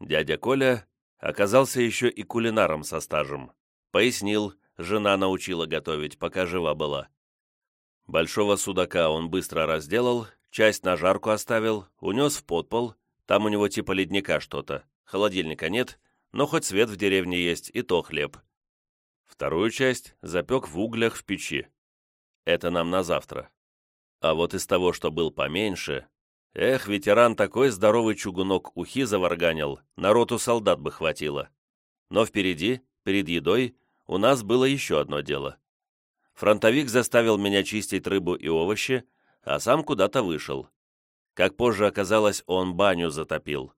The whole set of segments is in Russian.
Дядя Коля оказался еще и кулинаром со стажем. Пояснил, жена научила готовить, пока жива была. Большого судака он быстро разделал, часть на жарку оставил, унес в подпол, там у него типа ледника что-то, холодильника нет, но хоть свет в деревне есть, и то хлеб. Вторую часть запек в углях в печи. Это нам на завтра. А вот из того, что был поменьше, эх, ветеран такой здоровый чугунок ухи заварганил, народу солдат бы хватило. Но впереди, перед едой, у нас было еще одно дело. Фронтовик заставил меня чистить рыбу и овощи, а сам куда-то вышел. Как позже оказалось, он баню затопил.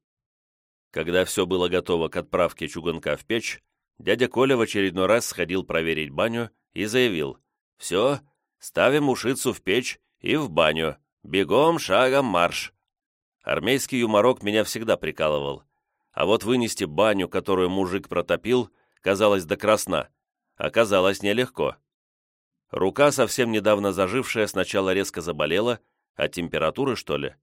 Когда все было готово к отправке чугунка в печь, дядя Коля в очередной раз сходил проверить баню и заявил, «Все, ставим ушицу в печь и в баню, бегом, шагом, марш». Армейский юморок меня всегда прикалывал, а вот вынести баню, которую мужик протопил, казалось до красна, оказалось нелегко. Рука, совсем недавно зажившая, сначала резко заболела, от температуры, что ли?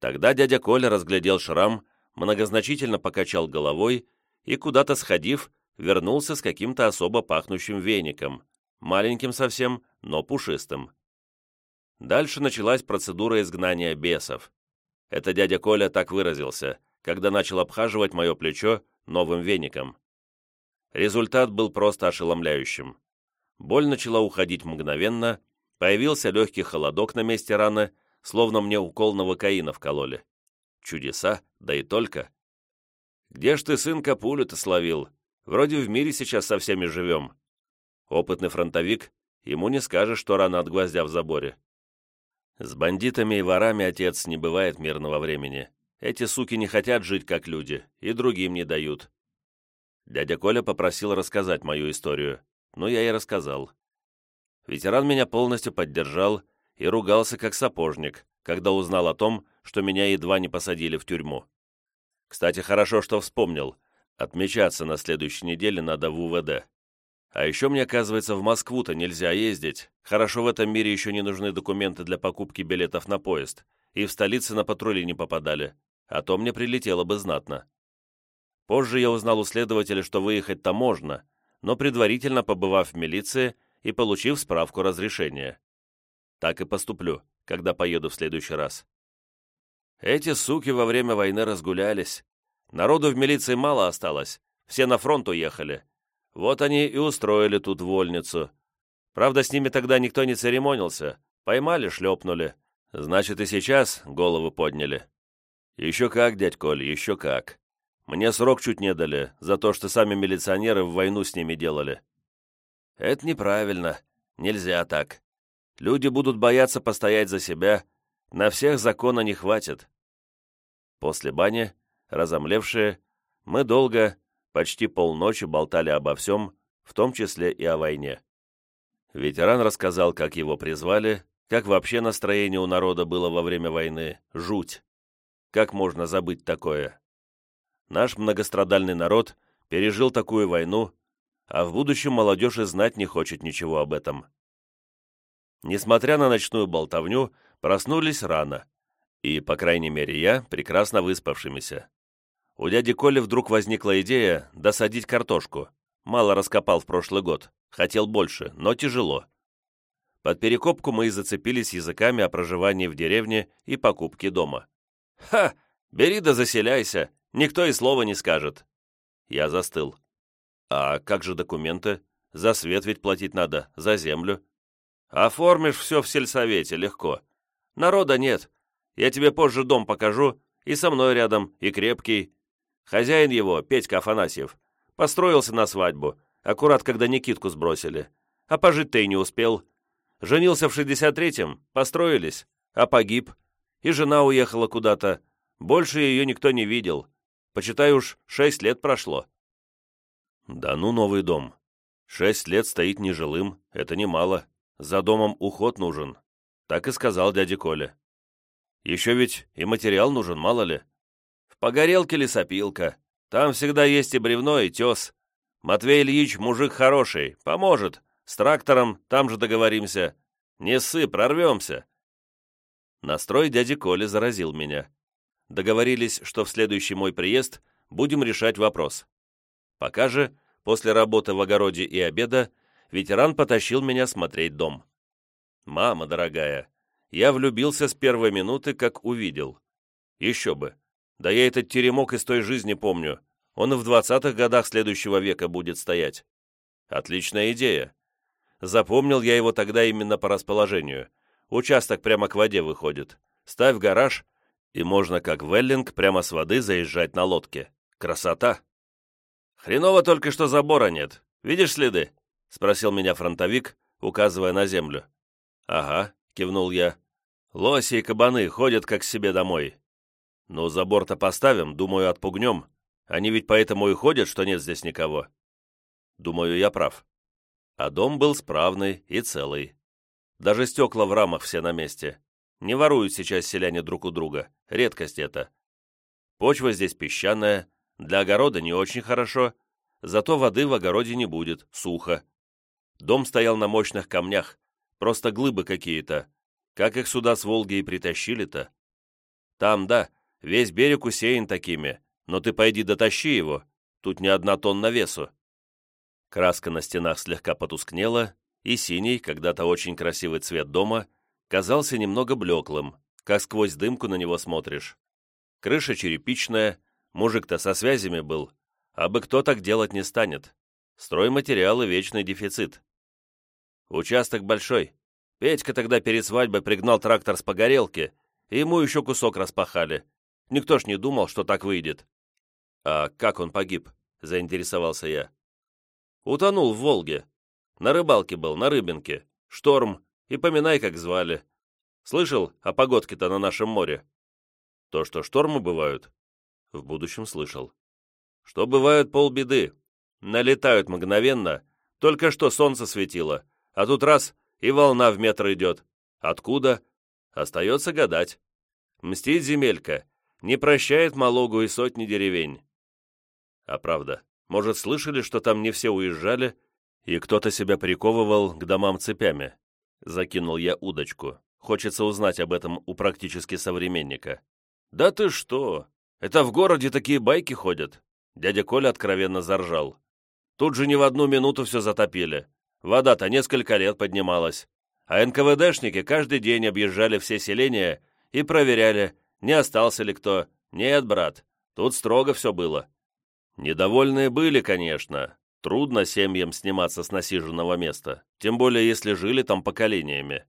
Тогда дядя Коля разглядел шрам, многозначительно покачал головой и, куда-то сходив, вернулся с каким-то особо пахнущим веником, маленьким совсем, но пушистым. Дальше началась процедура изгнания бесов. Это дядя Коля так выразился, когда начал обхаживать мое плечо новым веником. Результат был просто ошеломляющим. Боль начала уходить мгновенно, появился легкий холодок на месте раны, словно мне укол новокаина вкололи. Чудеса, да и только. «Где ж ты, сынка, пулю-то словил? Вроде в мире сейчас со всеми живем». Опытный фронтовик, ему не скажешь, что рана от гвоздя в заборе. С бандитами и ворами, отец, не бывает мирного времени. Эти суки не хотят жить как люди, и другим не дают. Дядя Коля попросил рассказать мою историю. Ну, я и рассказал. Ветеран меня полностью поддержал и ругался как сапожник, когда узнал о том, что меня едва не посадили в тюрьму. Кстати, хорошо, что вспомнил. Отмечаться на следующей неделе надо в УВД. А еще мне, оказывается, в Москву-то нельзя ездить. Хорошо, в этом мире еще не нужны документы для покупки билетов на поезд. И в столице на патрули не попадали. А то мне прилетело бы знатно. Позже я узнал у следователя, что выехать-то можно, но предварительно побывав в милиции и получив справку разрешения. Так и поступлю, когда поеду в следующий раз. Эти суки во время войны разгулялись. Народу в милиции мало осталось, все на фронт уехали. Вот они и устроили тут вольницу. Правда, с ними тогда никто не церемонился. Поймали, шлепнули. Значит, и сейчас головы подняли. Еще как, дядь Коль, еще как. Мне срок чуть не дали за то, что сами милиционеры в войну с ними делали. Это неправильно. Нельзя так. Люди будут бояться постоять за себя. На всех закона не хватит. После бани, разомлевшие, мы долго, почти полночи болтали обо всем, в том числе и о войне. Ветеран рассказал, как его призвали, как вообще настроение у народа было во время войны. Жуть. Как можно забыть такое? Наш многострадальный народ пережил такую войну, а в будущем молодежь и знать не хочет ничего об этом. Несмотря на ночную болтовню, проснулись рано, и, по крайней мере, я прекрасно выспавшимися. У дяди Коли вдруг возникла идея досадить картошку. Мало раскопал в прошлый год, хотел больше, но тяжело. Под перекопку мы и зацепились языками о проживании в деревне и покупке дома. «Ха! Бери да заселяйся!» Никто и слова не скажет». Я застыл. «А как же документы? За свет ведь платить надо, за землю». «Оформишь все в сельсовете, легко. Народа нет. Я тебе позже дом покажу, и со мной рядом, и крепкий. Хозяин его, Петька Афанасьев, построился на свадьбу, аккурат когда Никитку сбросили. А пожить-то и не успел. Женился в 63-м, построились, а погиб. И жена уехала куда-то. Больше ее никто не видел. Почитай уж, шесть лет прошло». «Да ну новый дом. Шесть лет стоит нежилым, это немало. За домом уход нужен», — так и сказал дядя Коля. «Еще ведь и материал нужен, мало ли. В погорелке лесопилка. Там всегда есть и бревно, и тес. Матвей Ильич мужик хороший, поможет. С трактором там же договоримся. Не ссы, прорвемся». Настрой дяди Коли заразил меня. Договорились, что в следующий мой приезд будем решать вопрос. Пока же, после работы в огороде и обеда, ветеран потащил меня смотреть дом. «Мама дорогая, я влюбился с первой минуты, как увидел. Еще бы. Да я этот теремок из той жизни помню. Он и в двадцатых годах следующего века будет стоять. Отличная идея. Запомнил я его тогда именно по расположению. Участок прямо к воде выходит. Ставь гараж, и можно как веллинг прямо с воды заезжать на лодке. Красота! Хреново только, что забора нет. Видишь следы? Спросил меня фронтовик, указывая на землю. Ага, кивнул я. Лоси и кабаны ходят как себе домой. Ну, забор-то поставим, думаю, отпугнем. Они ведь поэтому и ходят, что нет здесь никого. Думаю, я прав. А дом был справный и целый. Даже стекла в рамах все на месте. Не воруют сейчас селяне друг у друга. Редкость это. Почва здесь песчаная, для огорода не очень хорошо, зато воды в огороде не будет, сухо. Дом стоял на мощных камнях, просто глыбы какие-то. Как их сюда с Волги и притащили-то? Там, да, весь берег усеян такими, но ты пойди дотащи его, тут не одна тонна весу. Краска на стенах слегка потускнела, и синий, когда-то очень красивый цвет дома, казался немного блеклым, как сквозь дымку на него смотришь. Крыша черепичная, мужик-то со связями был, а бы кто так делать не станет. Стройматериалы — вечный дефицит. Участок большой. Петька тогда перед свадьбой пригнал трактор с погорелки, и ему еще кусок распахали. Никто ж не думал, что так выйдет. «А как он погиб?» — заинтересовался я. «Утонул в Волге. На рыбалке был, на Рыбинке. Шторм, и поминай, как звали. Слышал о погодке-то на нашем море? То, что штормы бывают? В будущем слышал. Что бывают полбеды. Налетают мгновенно. Только что солнце светило. А тут раз, и волна в метр идет. Откуда? Остается гадать. Мстит земелька. Не прощает Малогу и сотни деревень. А правда, может, слышали, что там не все уезжали, и кто-то себя приковывал к домам цепями? Закинул я удочку. Хочется узнать об этом у практически современника. «Да ты что? Это в городе такие байки ходят!» Дядя Коля откровенно заржал. «Тут же не в одну минуту все затопили. Вода-то несколько лет поднималась. А НКВДшники каждый день объезжали все селения и проверяли, не остался ли кто. Нет, брат, тут строго все было. Недовольные были, конечно, Трудно семьям сниматься с насиженного места, тем более если жили там поколениями.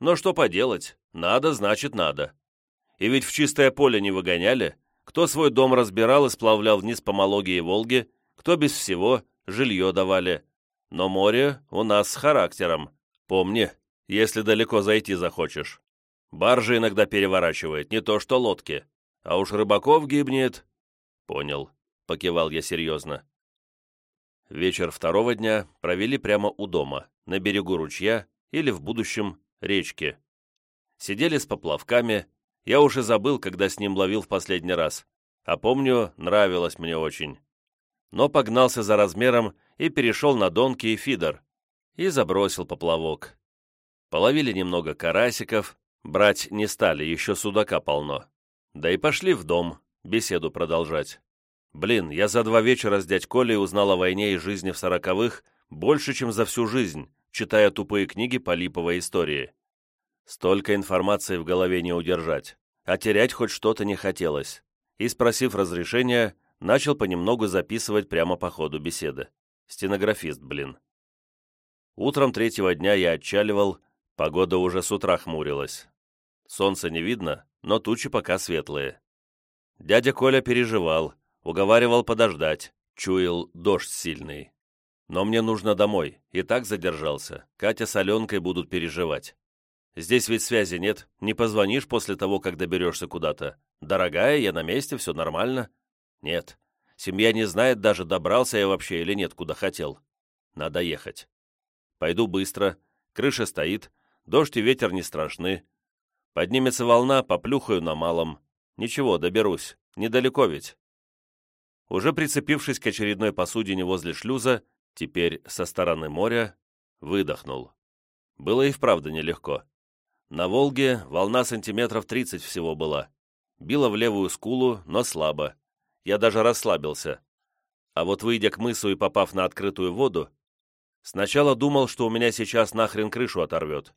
Но что поделать, надо, значит надо. И ведь в чистое поле не выгоняли, кто свой дом разбирал и сплавлял вниз по Малоге и Волге, кто без всего, жилье давали. Но море у нас с характером. Помни, если далеко зайти захочешь. Баржи иногда переворачивает, не то что лодки. А уж рыбаков гибнет. Понял, покивал я серьезно. Вечер второго дня провели прямо у дома, на берегу ручья или, в будущем, речки. Сидели с поплавками, я уже забыл, когда с ним ловил в последний раз, а помню, нравилось мне очень. Но погнался за размером и перешел на донки и фидер, и забросил поплавок. Половили немного карасиков, брать не стали, еще судака полно. Да и пошли в дом, беседу продолжать. Блин, я за два вечера с дядь Колей узнал о войне и жизни в сороковых больше, чем за всю жизнь, читая тупые книги по липовой истории. Столько информации в голове не удержать, а терять хоть что-то не хотелось. И, спросив разрешения, начал понемногу записывать прямо по ходу беседы. Стенографист, блин. Утром третьего дня я отчаливал, погода уже с утра хмурилась. Солнца не видно, но тучи пока светлые. Дядя Коля переживал, Уговаривал подождать, чуял дождь сильный. Но мне нужно домой, и так задержался. Катя с Аленкой будут переживать. Здесь ведь связи нет, не позвонишь после того, как доберешься куда-то. Дорогая, я на месте, все нормально. Нет, семья не знает даже, добрался я вообще или нет, куда хотел. Надо ехать. Пойду быстро, крыша стоит, дождь и ветер не страшны. Поднимется волна, поплюхаю на малом. Ничего, доберусь, недалеко ведь. Уже прицепившись к очередной посудине возле шлюза, теперь со стороны моря, выдохнул. Было и вправду нелегко. На Волге волна сантиметров 30 всего была. Била в левую скулу, но слабо. я даже расслабился. А вот выйдя к мысу и попав на открытую воду, сначала думал, что у меня сейчас нахрен крышу оторвет.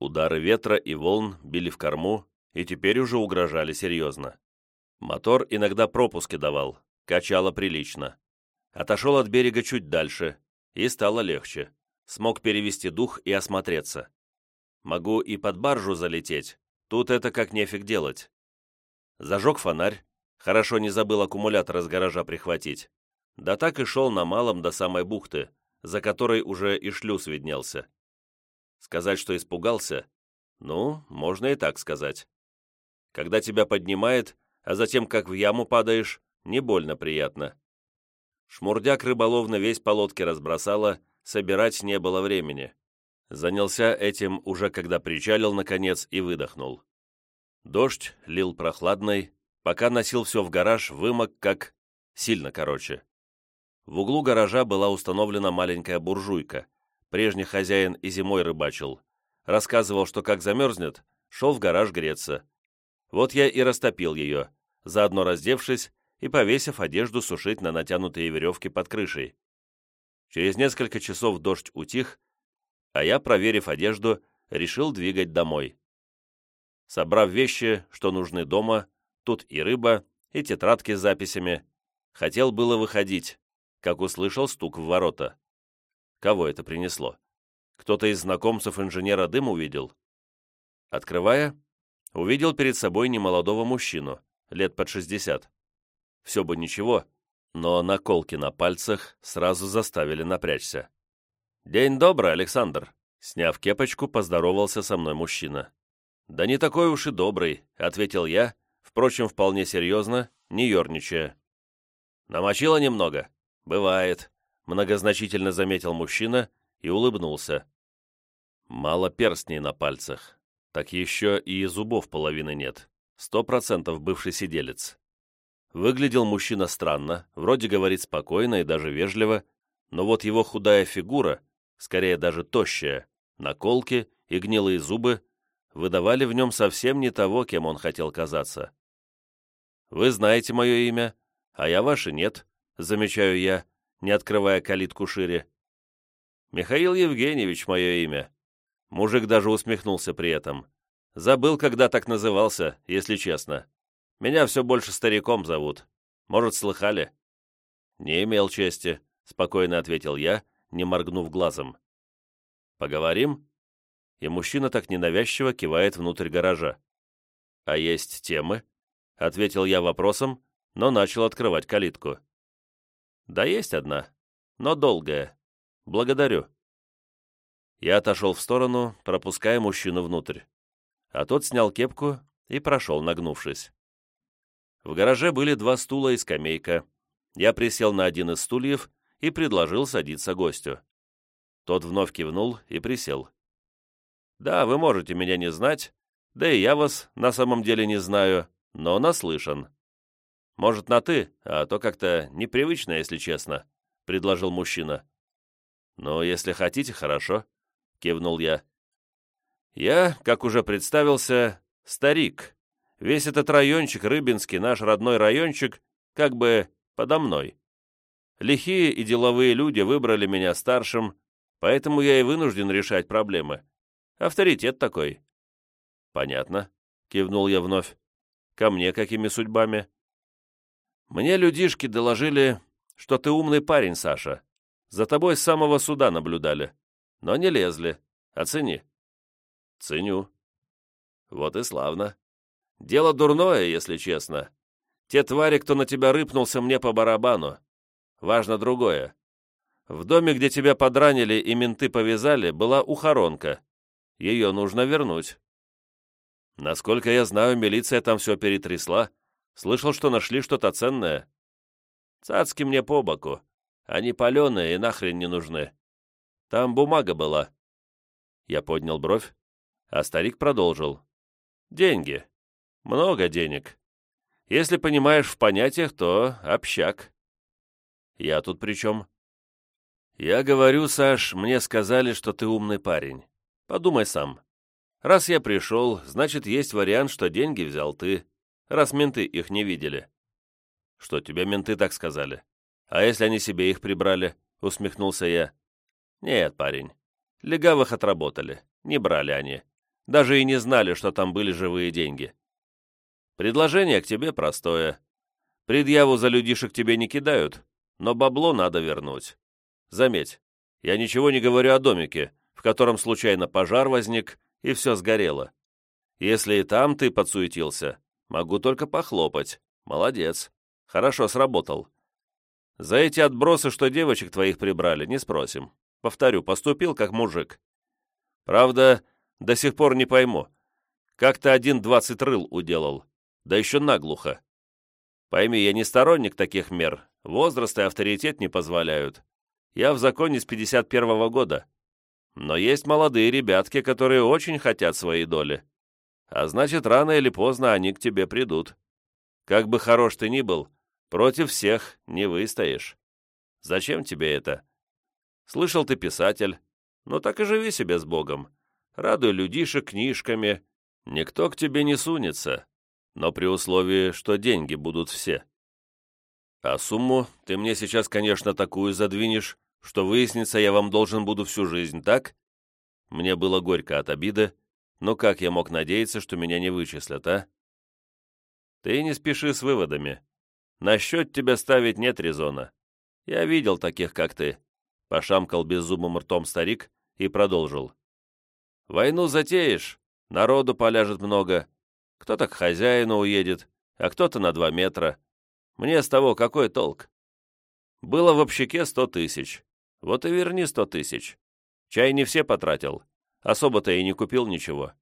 Удары ветра и волн били в корму, и теперь уже угрожали серьезно. Мотор иногда пропуски давал, качало прилично. Отошел от берега чуть дальше, и стало легче. Смог перевести дух и осмотреться. Могу и под баржу залететь, тут это как нефиг делать. Зажег фонарь, хорошо не забыл аккумулятор из гаража прихватить. Да так и шел на малом до самой бухты, за которой уже и шлюз виднелся. Сказать, что испугался? Ну, можно и так сказать. Когда тебя поднимает, а затем как в яму падаешь, не больно приятно. Шмурдяк рыболовно весь по лодке разбросала, собирать не было времени. Занялся этим уже когда причалил, наконец, и выдохнул. Дождь лил прохладный, пока носил все в гараж, вымок как... сильно короче. В углу гаража была установлена маленькая буржуйка. Прежний хозяин и зимой рыбачил. Рассказывал, что как замерзнет, шел в гараж греться. Вот я и растопил ее, заодно раздевшись и повесив одежду сушить на натянутые веревки под крышей. Через несколько часов дождь утих, а я, проверив одежду, решил двигать домой. Собрав вещи, что нужны дома, тут и рыба, и тетрадки с записями, хотел было выходить, как услышал стук в ворота. Кого это принесло? Кто-то из знакомцев инженера дым увидел? Открывая, увидел перед собой немолодого мужчину, лет под шестьдесят. Все бы ничего, но наколки на пальцах сразу заставили напрячься. «День добрый, Александр!» Сняв кепочку, поздоровался со мной мужчина. «Да не такой уж и добрый», — ответил я, впрочем, вполне серьезно, не ерничая. «Намочило немного?» «Бывает», — многозначительно заметил мужчина и улыбнулся. «Мало перстней на пальцах. Так еще и зубов половины нет. Сто процентов бывший сиделец». Выглядел мужчина странно, вроде говорит спокойно и даже вежливо, но вот его худая фигура скорее даже тощая, наколки и гнилые зубы выдавали в нем совсем не того, кем он хотел казаться. «Вы знаете мое имя, а я ваше нет», — замечаю я, не открывая калитку шире. «Михаил Евгеньевич мое имя». Мужик даже усмехнулся при этом. «Забыл, когда так назывался, если честно. Меня все больше стариком зовут. Может, слыхали?» «Не имел чести», — спокойно ответил я, не моргнув глазом. «Поговорим?» И мужчина так ненавязчиво кивает внутрь гаража. «А есть темы?» — ответил я вопросом, но начал открывать калитку. «Да есть одна, но долгая. Благодарю». Я отошел в сторону, пропуская мужчину внутрь. А тот снял кепку и прошел, нагнувшись. В гараже были два стула и скамейка. Я присел на один из стульев и предложил садиться гостю. Тот вновь кивнул и присел. «Да, вы можете меня не знать, да и я вас на самом деле не знаю, но наслышан. Может, на «ты», а то как-то непривычно, если честно», — предложил мужчина. «Ну, если хотите, хорошо», — кивнул я. «Я, как уже представился, старик. Весь этот райончик, Рыбинский, наш родной райончик, как бы подо мной. Лихие и деловые люди выбрали меня старшим, поэтому я и вынужден решать проблемы. Авторитет такой». «Понятно», — кивнул я вновь. «Ко мне какими судьбами?» «Мне людишки доложили, что ты умный парень, Саша. За тобой с самого суда наблюдали, но не лезли. Оцени». «Ценю». «Вот и славно. Дело дурное, если честно. Те твари, кто на тебя рыпнулся, мне по барабану. Важно другое. В доме, где тебя подранили и менты повязали, была ухоронка. Ее нужно вернуть. Насколько я знаю, милиция там все перетрясла. Слышал, что нашли что-то ценное. Цацки мне по боку. Они паленые и нахрен не нужны. Там бумага была. Я поднял бровь, а старик продолжил. Деньги. Много денег. Если понимаешь в понятиях, то общак. Я тут при чем? Я говорю, Саш, мне сказали, что ты умный парень. Подумай сам. Раз я пришел, значит, есть вариант, что деньги взял ты, раз менты их не видели. «Что, тебе менты так сказали? А если они себе их прибрали?» — усмехнулся я. «Нет, парень. Легавых отработали. Не брали они. Даже и не знали, что там были живые деньги. Предложение к тебе простое. Предъяву за людишек тебе не кидают, но бабло надо вернуть. Заметь, я ничего не говорю о домике, в котором случайно пожар возник и все сгорело. Если и там ты подсуетился, могу только похлопать. Молодец. Хорошо сработал. За эти отбросы, что девочек твоих прибрали, не спросим. Повторю, поступил как мужик. Правда, до сих пор не пойму, как ты один двадцать рыл уделал, да еще наглухо. Пойми, я не сторонник таких мер, возраст и авторитет не позволяют. Я в законе с 51-го года. Но есть молодые ребятки, которые очень хотят своей доли. А значит, рано или поздно они к тебе придут. Как бы хорош ты ни был, против всех не выстоишь. Зачем тебе это? Слышал ты писатель. Ну так и живи себе с Богом. Радуй людишек книжками. Никто к тебе не сунется. Но при условии, что деньги будут все. А сумму ты мне сейчас, конечно, такую задвинешь, что выяснится, я вам должен буду всю жизнь, так? Мне было горько от обиды, но как я мог надеяться, что меня не вычислят, а? Ты не спеши с выводами. На счет тебя ставить нет резона. Я видел таких, как ты. Пошамкал беззубым ртом старик и продолжил. «Войну затеешь, народу поляжет много. Кто-то к хозяину уедет, а кто-то на два метра. Мне с того какой толк? Было в общаке сто тысяч. Вот и верни сто тысяч. Чай не все потратил. Особо-то и не купил ничего.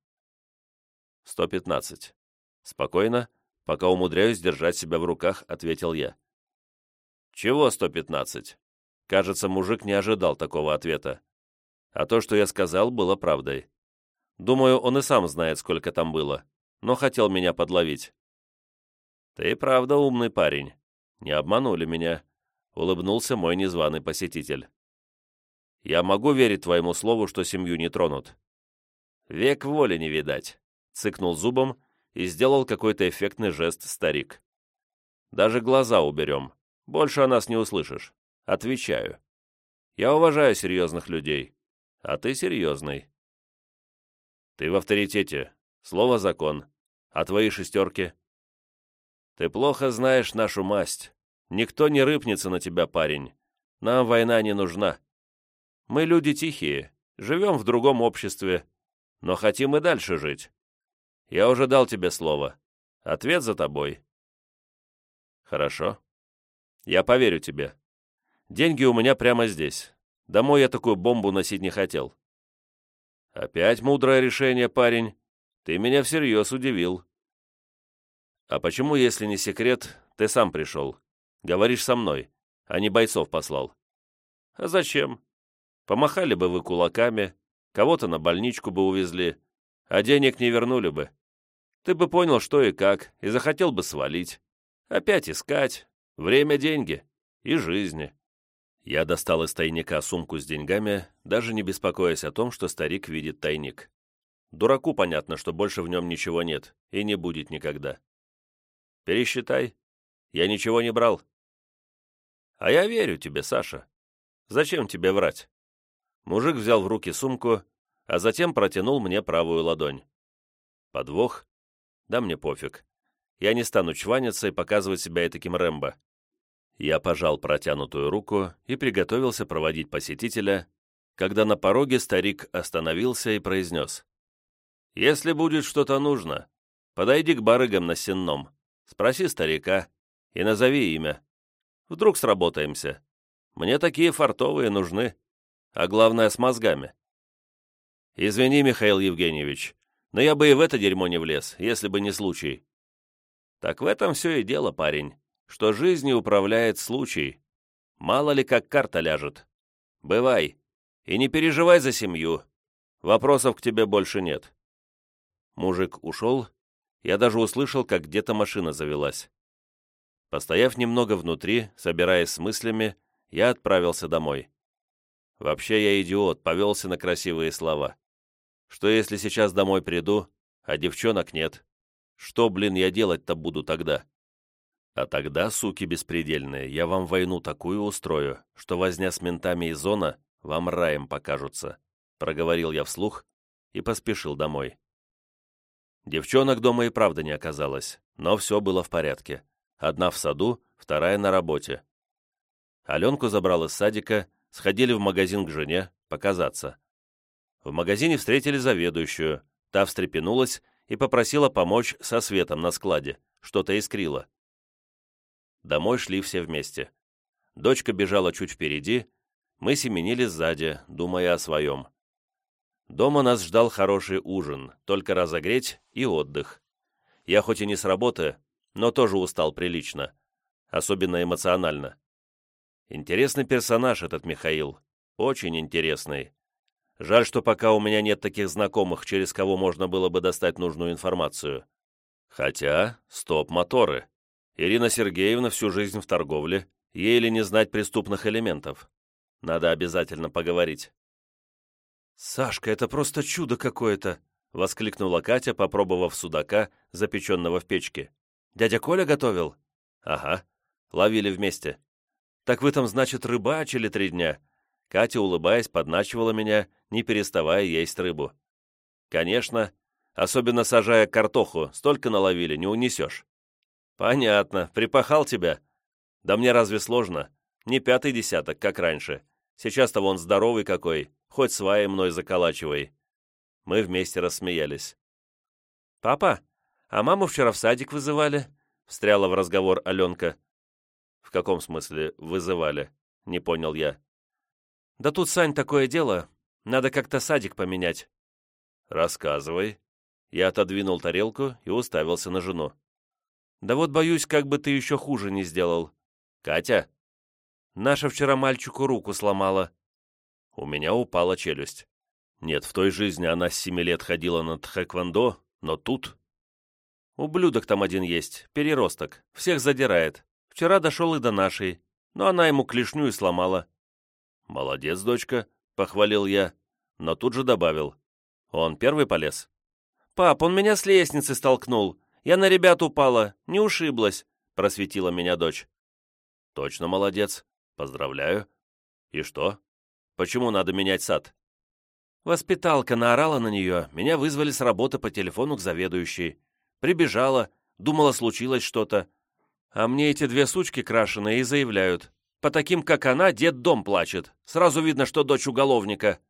Сто пятнадцать. Спокойно, пока умудряюсь держать себя в руках, ответил я. Чего сто пятнадцать? Кажется, мужик не ожидал такого ответа. А то, что я сказал, было правдой. Думаю, он и сам знает, сколько там было, но хотел меня подловить. «Ты правда умный парень. Не обманули меня», — улыбнулся мой незваный посетитель. «Я могу верить твоему слову, что семью не тронут». «Век воли не видать», — цыкнул зубом и сделал какой-то эффектный жест старик. «Даже глаза уберем. Больше о нас не услышишь». Отвечаю. Я уважаю серьезных людей, а ты серьезный. Ты в авторитете. Слово закон. А твои шестерки? Ты плохо знаешь нашу масть. Никто не рыпнется на тебя, парень. Нам война не нужна. Мы люди тихие, живем в другом обществе, но хотим и дальше жить. Я уже дал тебе слово. Ответ за тобой. Хорошо. Я поверю тебе. Деньги у меня прямо здесь. Домой я такую бомбу носить не хотел. Опять мудрое решение, парень. Ты меня всерьез удивил. А почему, если не секрет, ты сам пришел? Говоришь со мной, а не бойцов послал. А зачем? Помахали бы вы кулаками, кого-то на больничку бы увезли, а денег не вернули бы. Ты бы понял, что и как, и захотел бы свалить. Опять искать. Время — деньги. И жизни. Я достал из тайника сумку с деньгами, даже не беспокоясь о том, что старик видит тайник. Дураку понятно, что больше в нем ничего нет и не будет никогда. Пересчитай. Я ничего не брал. А я верю тебе, Саша. Зачем тебе врать? Мужик взял в руки сумку, а затем протянул мне правую ладонь. Подвох? Да мне пофиг. Я не стану чваниться и показывать себя таким Рэмбо. Я пожал протянутую руку и приготовился проводить посетителя, когда на пороге старик остановился и произнес. «Если будет что-то нужно, подойди к барыгам на сенном, спроси старика и назови имя. Вдруг сработаемся. Мне такие фартовые нужны, а главное с мозгами». «Извини, Михаил Евгеньевич, но я бы и в это дерьмо не влез, если бы не случай». «Так в этом все и дело, парень что жизнью управляет случай. Мало ли как карта ляжет. Бывай. И не переживай за семью. Вопросов к тебе больше нет. Мужик ушел. Я даже услышал, как где-то машина завелась. Постояв немного внутри, собираясь с мыслями, я отправился домой. Вообще я идиот, повелся на красивые слова. Что если сейчас домой приду, а девчонок нет? Что, блин, я делать-то буду тогда? А тогда, суки беспредельные, я вам войну такую устрою, что возня с ментами и зона вам раем покажутся», — проговорил я вслух и поспешил домой. Девчонок дома и правда не оказалось, но все было в порядке. Одна в саду, вторая на работе. Аленку забрал из садика, сходили в магазин к жене, показаться. В магазине встретили заведующую, та встрепенулась и попросила помочь со светом на складе, что-то искрило. Домой шли все вместе. Дочка бежала чуть впереди, мы семенили сзади, думая о своем. Дома нас ждал хороший ужин, только разогреть и отдых. Я хоть и не с работы, но тоже устал прилично, особенно эмоционально. Интересный персонаж этот Михаил, очень интересный. Жаль, что пока у меня нет таких знакомых, через кого можно было бы достать нужную информацию. Хотя, стоп-моторы. Ирина Сергеевна всю жизнь в торговле, ей ли не знать преступных элементов. Надо обязательно поговорить. «Сашка, это просто чудо какое-то!» — воскликнула Катя, попробовав судака, запеченного в печке. «Дядя Коля готовил?» «Ага. Ловили вместе». «Так вы там, значит, рыбачили три дня?» Катя, улыбаясь, подначивала меня, не переставая есть рыбу. «Конечно. Особенно сажая картоху, столько наловили, не унесешь». «Понятно. Припахал тебя?» «Да мне разве сложно? Не пятый десяток, как раньше. Сейчас-то вон здоровый какой, хоть сваи мной заколачивай». Мы вместе рассмеялись. «Папа, а маму вчера в садик вызывали?» — встряла в разговор Аленка. «В каком смысле вызывали?» — не понял я. «Да тут, Сань, такое дело. Надо как-то садик поменять». «Рассказывай». Я отодвинул тарелку и уставился на жену. «Да вот боюсь, как бы ты еще хуже не сделал». «Катя?» «Наша вчера мальчику руку сломала». У меня упала челюсть. Нет, в той жизни она с семи лет ходила на тхэквондо, но тут... Ублюдок там один есть, переросток, всех задирает. Вчера дошел и до нашей, но она ему клешню и сломала. «Молодец, дочка», — похвалил я, но тут же добавил. «Он первый полез?» «Пап, он меня с лестницы столкнул. Я на ребят упала, не ушиблась», — просветила меня дочь. «Точно молодец. Поздравляю. И что? Почему надо менять сад?» Воспиталка наорала на нее, меня вызвали с работы по телефону к заведующей. Прибежала, думала, случилось что-то. А мне эти две сучки крашеные и заявляют. По таким, как она, дед дом плачет. Сразу видно, что дочь уголовника.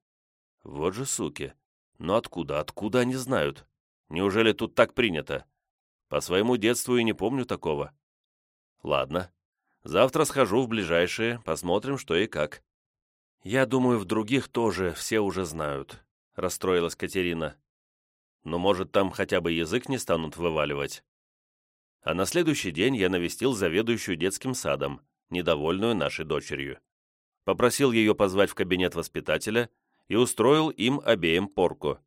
Вот же суки. Но откуда, откуда они знают? Неужели тут так принято? По своему детству и не помню такого. Ладно. Завтра схожу в ближайшие, посмотрим, что и как. Я думаю, в других тоже все уже знают, расстроилась Катерина. Но, может, там хотя бы язык не станут вываливать. А на следующий день я навестил заведующую детским садом, недовольную нашей дочерью. Попросил ее позвать в кабинет воспитателя и устроил им обеим порку.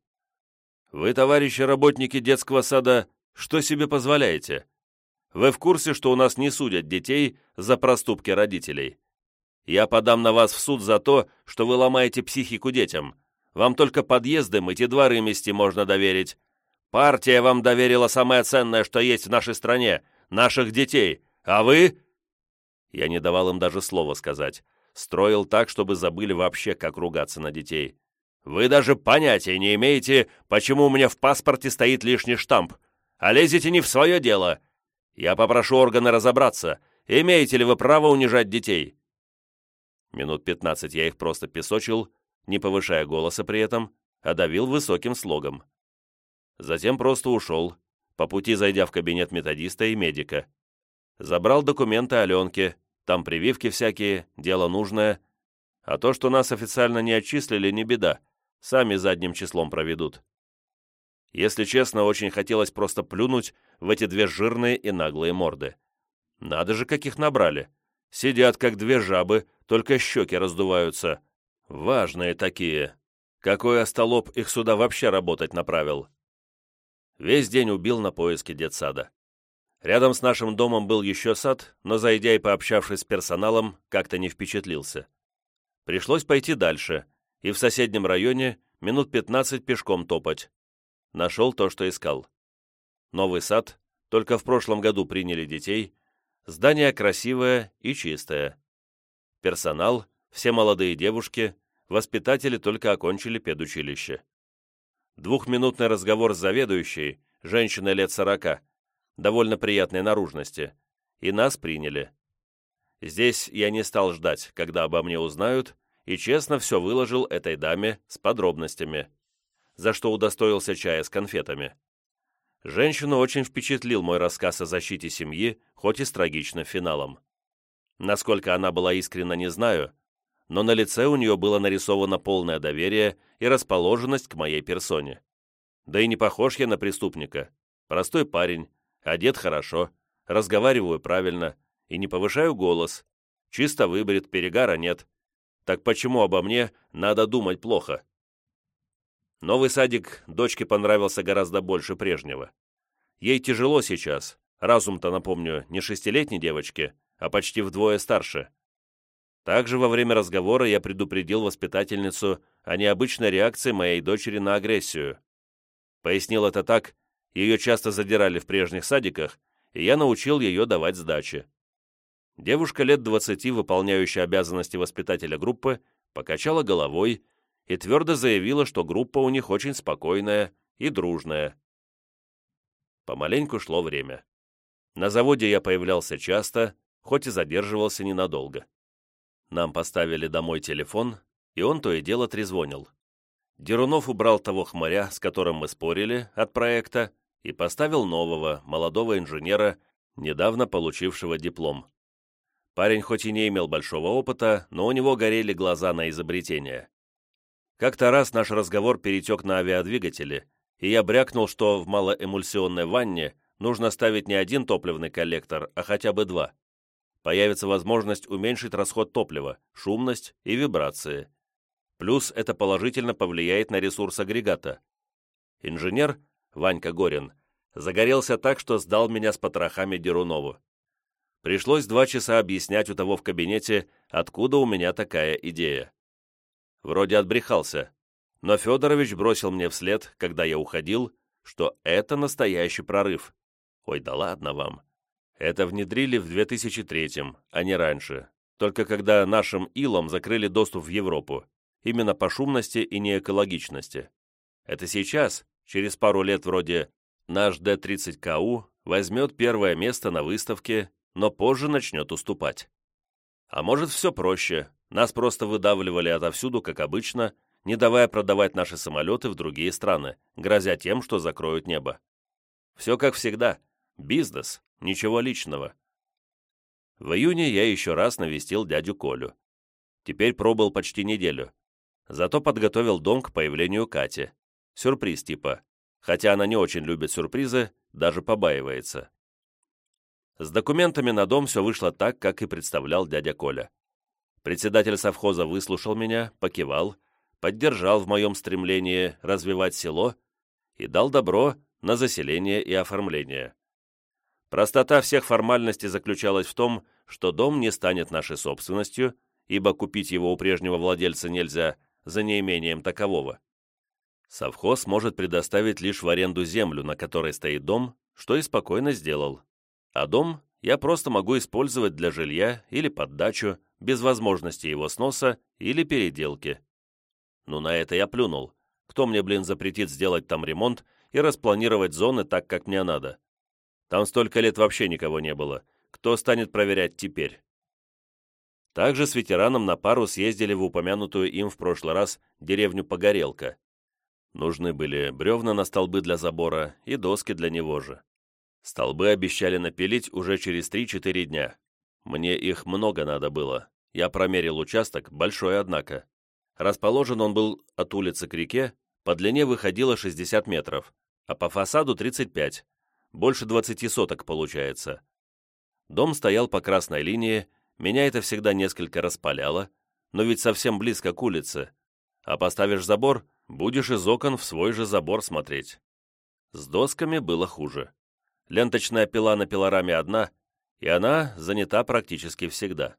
«Вы, товарищи работники детского сада, что себе позволяете? Вы в курсе, что у нас не судят детей за проступки родителей? Я подам на вас в суд за то, что вы ломаете психику детям. Вам только подъезды мыть и дворы мести можно доверить. Партия вам доверила самое ценное, что есть в нашей стране — наших детей. А вы...» Я не давал им даже слова сказать. Строил так, чтобы забыли вообще, как ругаться на детей. «Вы даже понятия не имеете, почему у меня в паспорте стоит лишний штамп, а лезете не в свое дело. Я попрошу органы разобраться, имеете ли вы право унижать детей». Минут пятнадцать я их просто песочил, не повышая голоса при этом, а давил высоким слогом. Затем просто ушел, по пути зайдя в кабинет методиста и медика. Забрал документы Аленке, там прививки всякие, дело нужное. А то, что нас официально не отчислили, не беда, сами задним числом проведут. Если честно, очень хотелось просто плюнуть в эти две жирные и наглые морды. Надо же, каких набрали. Сидят, как две жабы, только щеки раздуваются. Важные такие. Какой остолоп их сюда вообще работать направил? Весь день убил на поиске детсада. Рядом с нашим домом был еще сад, но, зайдя и пообщавшись с персоналом, как-то не впечатлился. Пришлось пойти дальше, и в соседнем районе минут 15 пешком топать. Нашел то, что искал. Новый сад, только в прошлом году приняли детей, Здание красивое и чистое. Персонал, все молодые девушки, воспитатели только окончили педучилище. Двухминутный разговор с заведующей, женщиной лет сорока, довольно приятной наружности, и нас приняли. Здесь я не стал ждать, когда обо мне узнают, и честно все выложил этой даме с подробностями, за что удостоился чая с конфетами. Женщину очень впечатлил мой рассказ о защите семьи, хоть и с трагичным финалом. Насколько она была искренна, не знаю, но на лице у нее было нарисовано полное доверие и расположенность к моей персоне. Да и не похож я на преступника. Простой парень, одет хорошо, разговариваю правильно и не повышаю голос. Чисто выбрит, перегара нет. Так почему обо мне надо думать плохо? Новый садик дочке понравился гораздо больше прежнего. Ей тяжело сейчас, разум-то, напомню, не шестилетней девочке, а почти вдвое старше. Также во время разговора я предупредил воспитательницу о необычной реакции моей дочери на агрессию. Пояснил это так, ее часто задирали в прежних садиках, и я научил ее давать сдачи. Девушка лет двадцати, выполняющая обязанности воспитателя группы, покачала головой и твердо заявила, что группа у них очень спокойная и дружная. Помаленьку шло время. На заводе я появлялся часто, хоть и задерживался ненадолго. Нам поставили домой телефон, и он то и дело трезвонил. Дерунов убрал того хмыря, с которым мы спорили, от проекта, и поставил нового, молодого инженера, недавно получившего диплом. Парень хоть и не имел большого опыта, но у него горели глаза на изобретение. Как-то раз наш разговор перетек на авиадвигатели, и я брякнул, что в малоэмульсионной ванне нужно ставить не один топливный коллектор, а хотя бы два. Появится возможность уменьшить расход топлива, шумность и вибрации. Плюс это положительно повлияет на ресурс агрегата. Инженер, Ванька Горин, загорелся так, что сдал меня с потрохами Дерунову. Пришлось два часа объяснять у того в кабинете, откуда у меня такая идея. Вроде отбрехался, но Федорович бросил мне вслед, когда я уходил, что это настоящий прорыв. Ой, да ладно вам. Это внедрили в 2003-м, а не раньше. Только когда нашим илом закрыли доступ в Европу. Именно по шумности и неэкологичности. Это сейчас, через пару лет вроде наш Д-30КУ возьмет первое место на выставке, но позже начнет уступать. А может, все проще. Нас просто выдавливали отовсюду, как обычно, не давая продавать наши самолеты в другие страны, грозя тем, что закроют небо. Все как всегда. Бизнес, ничего личного. В июне я еще раз навестил дядю Колю. Теперь пробыл почти неделю. Зато подготовил дом к появлению Кати. Сюрприз типа. Хотя она не очень любит сюрпризы, даже побаивается. С документами на дом все вышло так, как и представлял дядя Коля. Председатель совхоза выслушал меня, покивал, поддержал в моем стремлении развивать село и дал добро на заселение и оформление. Простота всех формальностей заключалась в том, что дом не станет нашей собственностью, ибо купить его у прежнего владельца нельзя за неимением такового. Совхоз может предоставить лишь в аренду землю, на которой стоит дом, что и спокойно сделал. А дом я просто могу использовать для жилья или под дачу, без возможности его сноса или переделки. Ну, на это я плюнул. Кто мне, блин, запретит сделать там ремонт и распланировать зоны так, как мне надо? Там столько лет вообще никого не было. Кто станет проверять теперь? Также с ветераном на пару съездили в упомянутую им в прошлый раз деревню Погорелка. Нужны были бревна на столбы для забора и доски для него же. Столбы обещали напилить уже через 3-4 дня. Мне их много надо было. Я промерил участок, большой однако. Расположен он был от улицы к реке, по длине выходило 60 метров, а по фасаду 35, больше 20 соток получается. Дом стоял по красной линии, меня это всегда несколько распаляло, но ведь совсем близко к улице. А поставишь забор, будешь из окон в свой же забор смотреть. С досками было хуже. Ленточная пила на пилораме одна, и она занята практически всегда.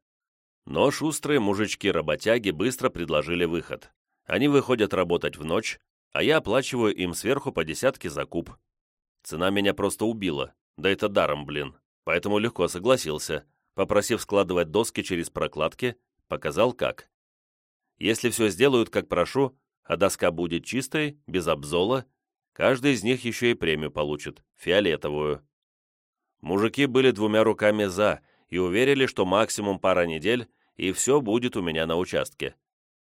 Но шустрые мужички-работяги быстро предложили выход. Они выходят работать в ночь, а я оплачиваю им сверху по десятке за куб. Цена меня просто убила, да это даром, блин. поэтому легко согласился, попросив складывать доски через прокладки, показал как. Если все сделают, как прошу, а доска будет чистой, без обзола, каждый из них еще и премию получит, фиолетовую. Мужики были двумя руками «за» и уверили, что максимум пара недель, и все будет у меня на участке.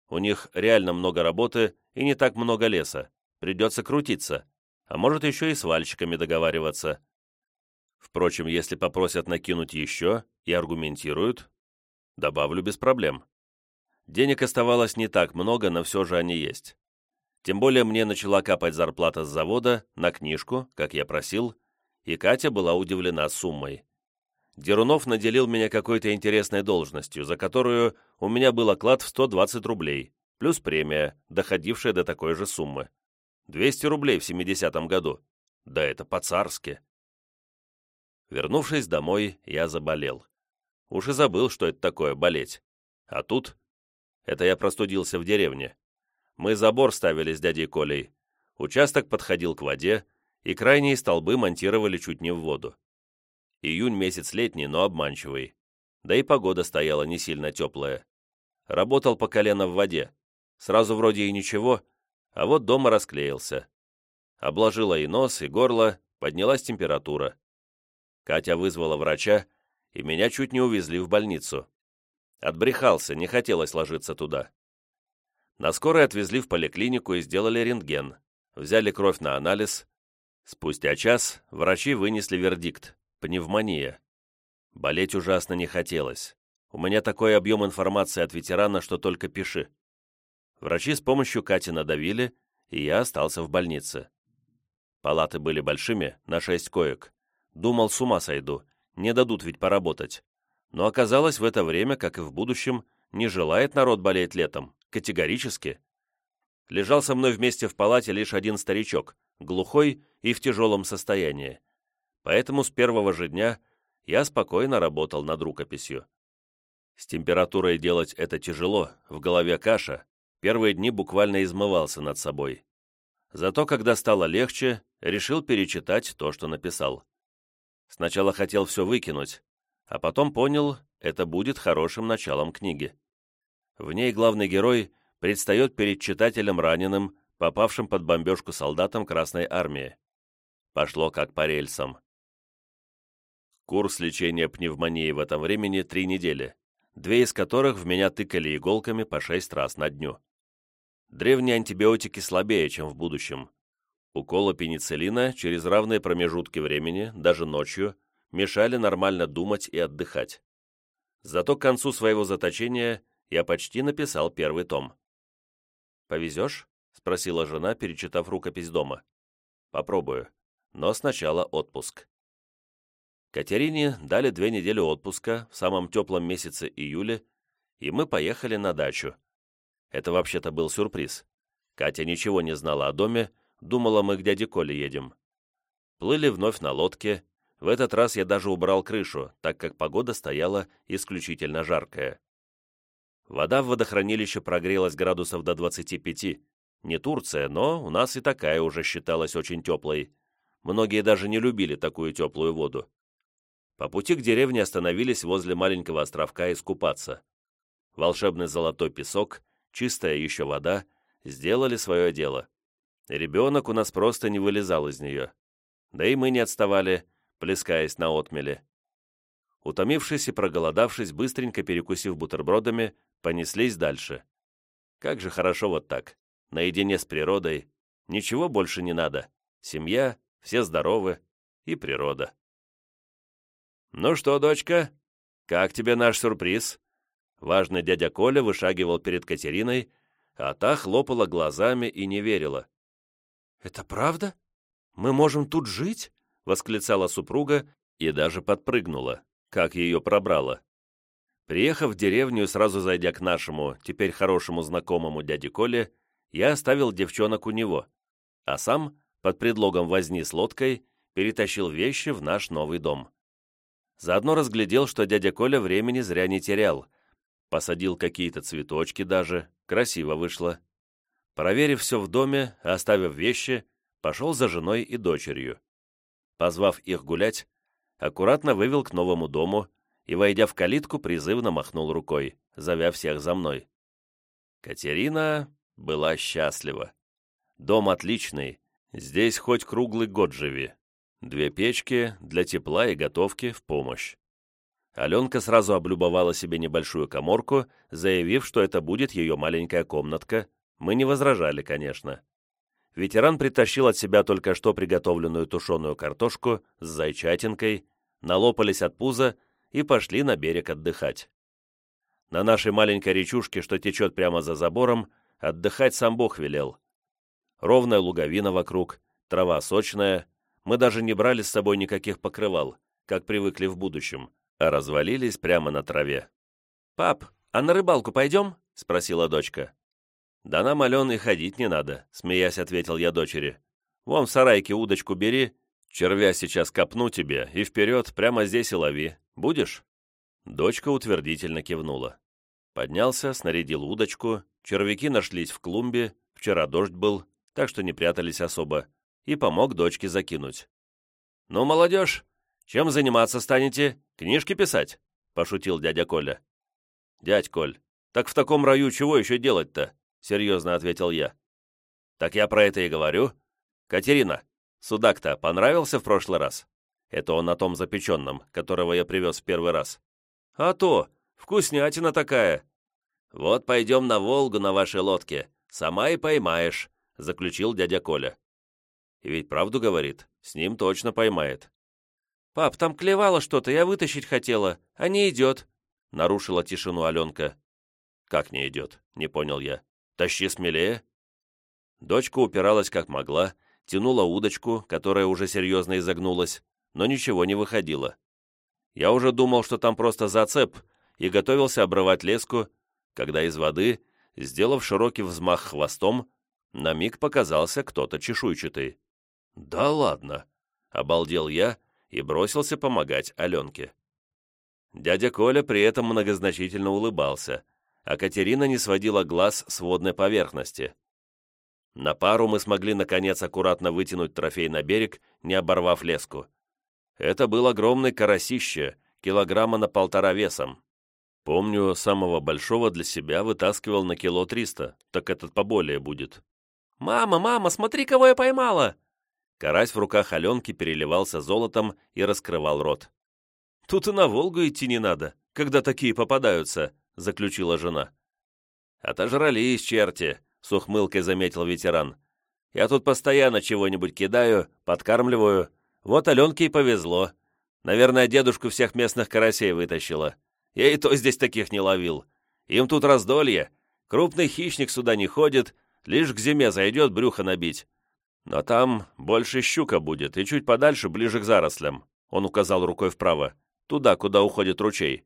У них реально много работы и не так много леса, придется крутиться, а может еще и с вальщиками договариваться. Впрочем, если попросят накинуть еще и аргументируют, добавлю без проблем. Денег оставалось не так много, но все же они есть. Тем более мне начала капать зарплата с завода на книжку, как я просил, и Катя была удивлена суммой. Дерунов наделил меня какой-то интересной должностью, за которую у меня был оклад в 120 рублей, плюс премия, доходившая до такой же суммы. 200 рублей в 70-м году. Да это по-царски. Вернувшись домой, я заболел. Уж и забыл, что это такое болеть. А тут... Это я простудился в деревне. Мы забор ставили с дядей Колей. Участок подходил к воде, и крайние столбы монтировали чуть не в воду. Июнь месяц летний, но обманчивый. Да и погода стояла не сильно теплая. Работал по колено в воде. Сразу вроде и ничего, а вот дома расклеился. Обложила и нос, и горло, поднялась температура. Катя вызвала врача, и меня чуть не увезли в больницу. Отбрехался, не хотелось ложиться туда. На скорой отвезли в поликлинику и сделали рентген. Взяли кровь на анализ. Спустя час врачи вынесли вердикт – пневмония. Болеть ужасно не хотелось. У меня такой объем информации от ветерана, что только пиши. Врачи с помощью Кати надавили, и я остался в больнице. Палаты были большими, на шесть коек. Думал, с ума сойду, не дадут ведь поработать. Но оказалось, в это время, как и в будущем, не желает народ болеть летом, категорически. Лежал со мной вместе в палате лишь один старичок, глухой и в тяжелом состоянии. Поэтому с первого же дня я спокойно работал над рукописью. С температурой делать это тяжело, в голове каша. Первые дни буквально измывался над собой. Зато, когда стало легче, решил перечитать то, что написал. Сначала хотел все выкинуть, а потом понял, это будет хорошим началом книги. В ней главный герой предстает перед читателем раненым, попавшим под бомбежку солдатам Красной Армии. Пошло как по рельсам. Курс лечения пневмонии в этом времени три недели, две из которых в меня тыкали иголками по шесть раз на дню. Древние антибиотики слабее, чем в будущем, Уколы пенициллина через равные промежутки времени, даже ночью, мешали нормально думать и отдыхать. Зато к концу своего заточения я почти написал первый том. «Повезешь?» — спросила жена, перечитав рукопись дома. «Попробую. Но сначала отпуск». Катерине дали две недели отпуска в самом теплом месяце июля, и мы поехали на дачу. Это вообще-то был сюрприз. Катя ничего не знала о доме, Думала, мы к дяде Коле едем. Плыли вновь на лодке. В этот раз я даже убрал крышу, так как погода стояла исключительно жаркая. Вода в водохранилище прогрелась градусов до 25. Не Турция, но у нас и такая уже считалась очень теплой. Многие даже не любили такую теплую воду. По пути к деревне остановились возле маленького островка искупаться. Волшебный золотой песок, чистая еще вода сделали свое дело. Ребенок у нас просто не вылезал из нее. Да и мы не отставали, плескаясь на отмеле. Утомившись и проголодавшись, быстренько перекусив бутербродами, понеслись дальше. Как же хорошо вот так, наедине с природой. Ничего больше не надо. Семья, все здоровы и природа. «Ну что, дочка, как тебе наш сюрприз?» Важный дядя Коля вышагивал перед Катериной, а та хлопала глазами и не верила. «Это правда? Мы можем тут жить?» — восклицала супруга и даже подпрыгнула, как ее пробрало. Приехав в деревню сразу зайдя к нашему, теперь хорошему знакомому дяде Коле, я оставил девчонок у него, а сам, под предлогом возни с лодкой, перетащил вещи в наш новый дом. Заодно разглядел, что дядя Коля времени зря не терял. Посадил какие-то цветочки даже, красиво вышло. Проверив все в доме, оставив вещи, пошел за женой и дочерью. Позвав их гулять, аккуратно вывел к новому дому и, войдя в калитку, призывно махнул рукой, зовя всех за мной. Катерина была счастлива. Дом отличный, здесь хоть круглый год живи. Две печки для тепла и готовки в помощь. Аленка сразу облюбовала себе небольшую коморку, заявив, что это будет ее маленькая комнатка. Мы не возражали, конечно. Ветеран притащил от себя только что приготовленную тушеную картошку с зайчатинкой, налопались от пуза и пошли на берег отдыхать. На нашей маленькой речушке, что течет прямо за забором, отдыхать сам Бог велел. Ровная луговина вокруг, трава сочная, мы даже не брали с собой никаких покрывал, как привыкли в будущем, а развалились прямо на траве. «Пап, а на рыбалку пойдем?» — спросила дочка. «Да нам, Ален, ходить не надо», — смеясь ответил я дочери. «Вон в сарайке удочку бери, червя сейчас копну тебе, и вперед, прямо здесь и лови. Будешь?» Дочка утвердительно кивнула. Поднялся, снарядил удочку, червяки нашлись в клумбе, вчера дождь был, так что не прятались особо, и помог дочке закинуть. «Ну, молодежь, чем заниматься станете? Книжки писать?» — пошутил дядя Коля. «Дядь Коль, так в таком раю чего еще делать-то?» — серьезно ответил я. «Так я про это и говорю. Катерина, судак-то понравился в прошлый раз? Это он на том запеченном, которого я привез в первый раз. А то, вкуснятина такая. Вот пойдем на Волгу на вашей лодке, сама и поймаешь», — заключил дядя Коля. И ведь правду говорит, с ним точно поймает. «Пап, там клевало что-то, я вытащить хотела, а не идет», — нарушила тишину Аленка. «Как не идет?» — не понял я. «Тащи смелее». Дочка упиралась как могла, тянула удочку, которая уже серьезно изогнулась, но ничего не выходило. Я уже думал, что там просто зацеп, и готовился обрывать леску, когда из воды, сделав широкий взмах хвостом, на миг показался кто-то чешуйчатый. «Да ладно!» — обалдел я, и бросился помогать Аленке. Дядя Коля при этом многозначительно улыбался, а Катерина не сводила глаз с водной поверхности. На пару мы смогли, наконец, аккуратно вытянуть трофей на берег, не оборвав леску. Это был огромный карасище, килограмма на полтора весом. Помню, самого большого для себя вытаскивал на кило триста, так этот поболее будет. «Мама, мама, смотри, кого я поймала!» Карась в руках Аленки переливался золотом и раскрывал рот. «Тут и на Волгу идти не надо, когда такие попадаются», — заключила жена. «Отожрались, черти», — с ухмылкой заметил ветеран. «Я тут постоянно чего-нибудь кидаю, подкармливаю. Вот Аленке и повезло. Наверное, дедушку всех местных карасей вытащила. Я и то здесь таких не ловил. Им тут раздолье. Крупный хищник сюда не ходит, лишь к зиме зайдет брюхо набить. Но там больше щука будет, и чуть подальше, ближе к зарослям. Он указал рукой вправо. Туда, куда уходит ручей.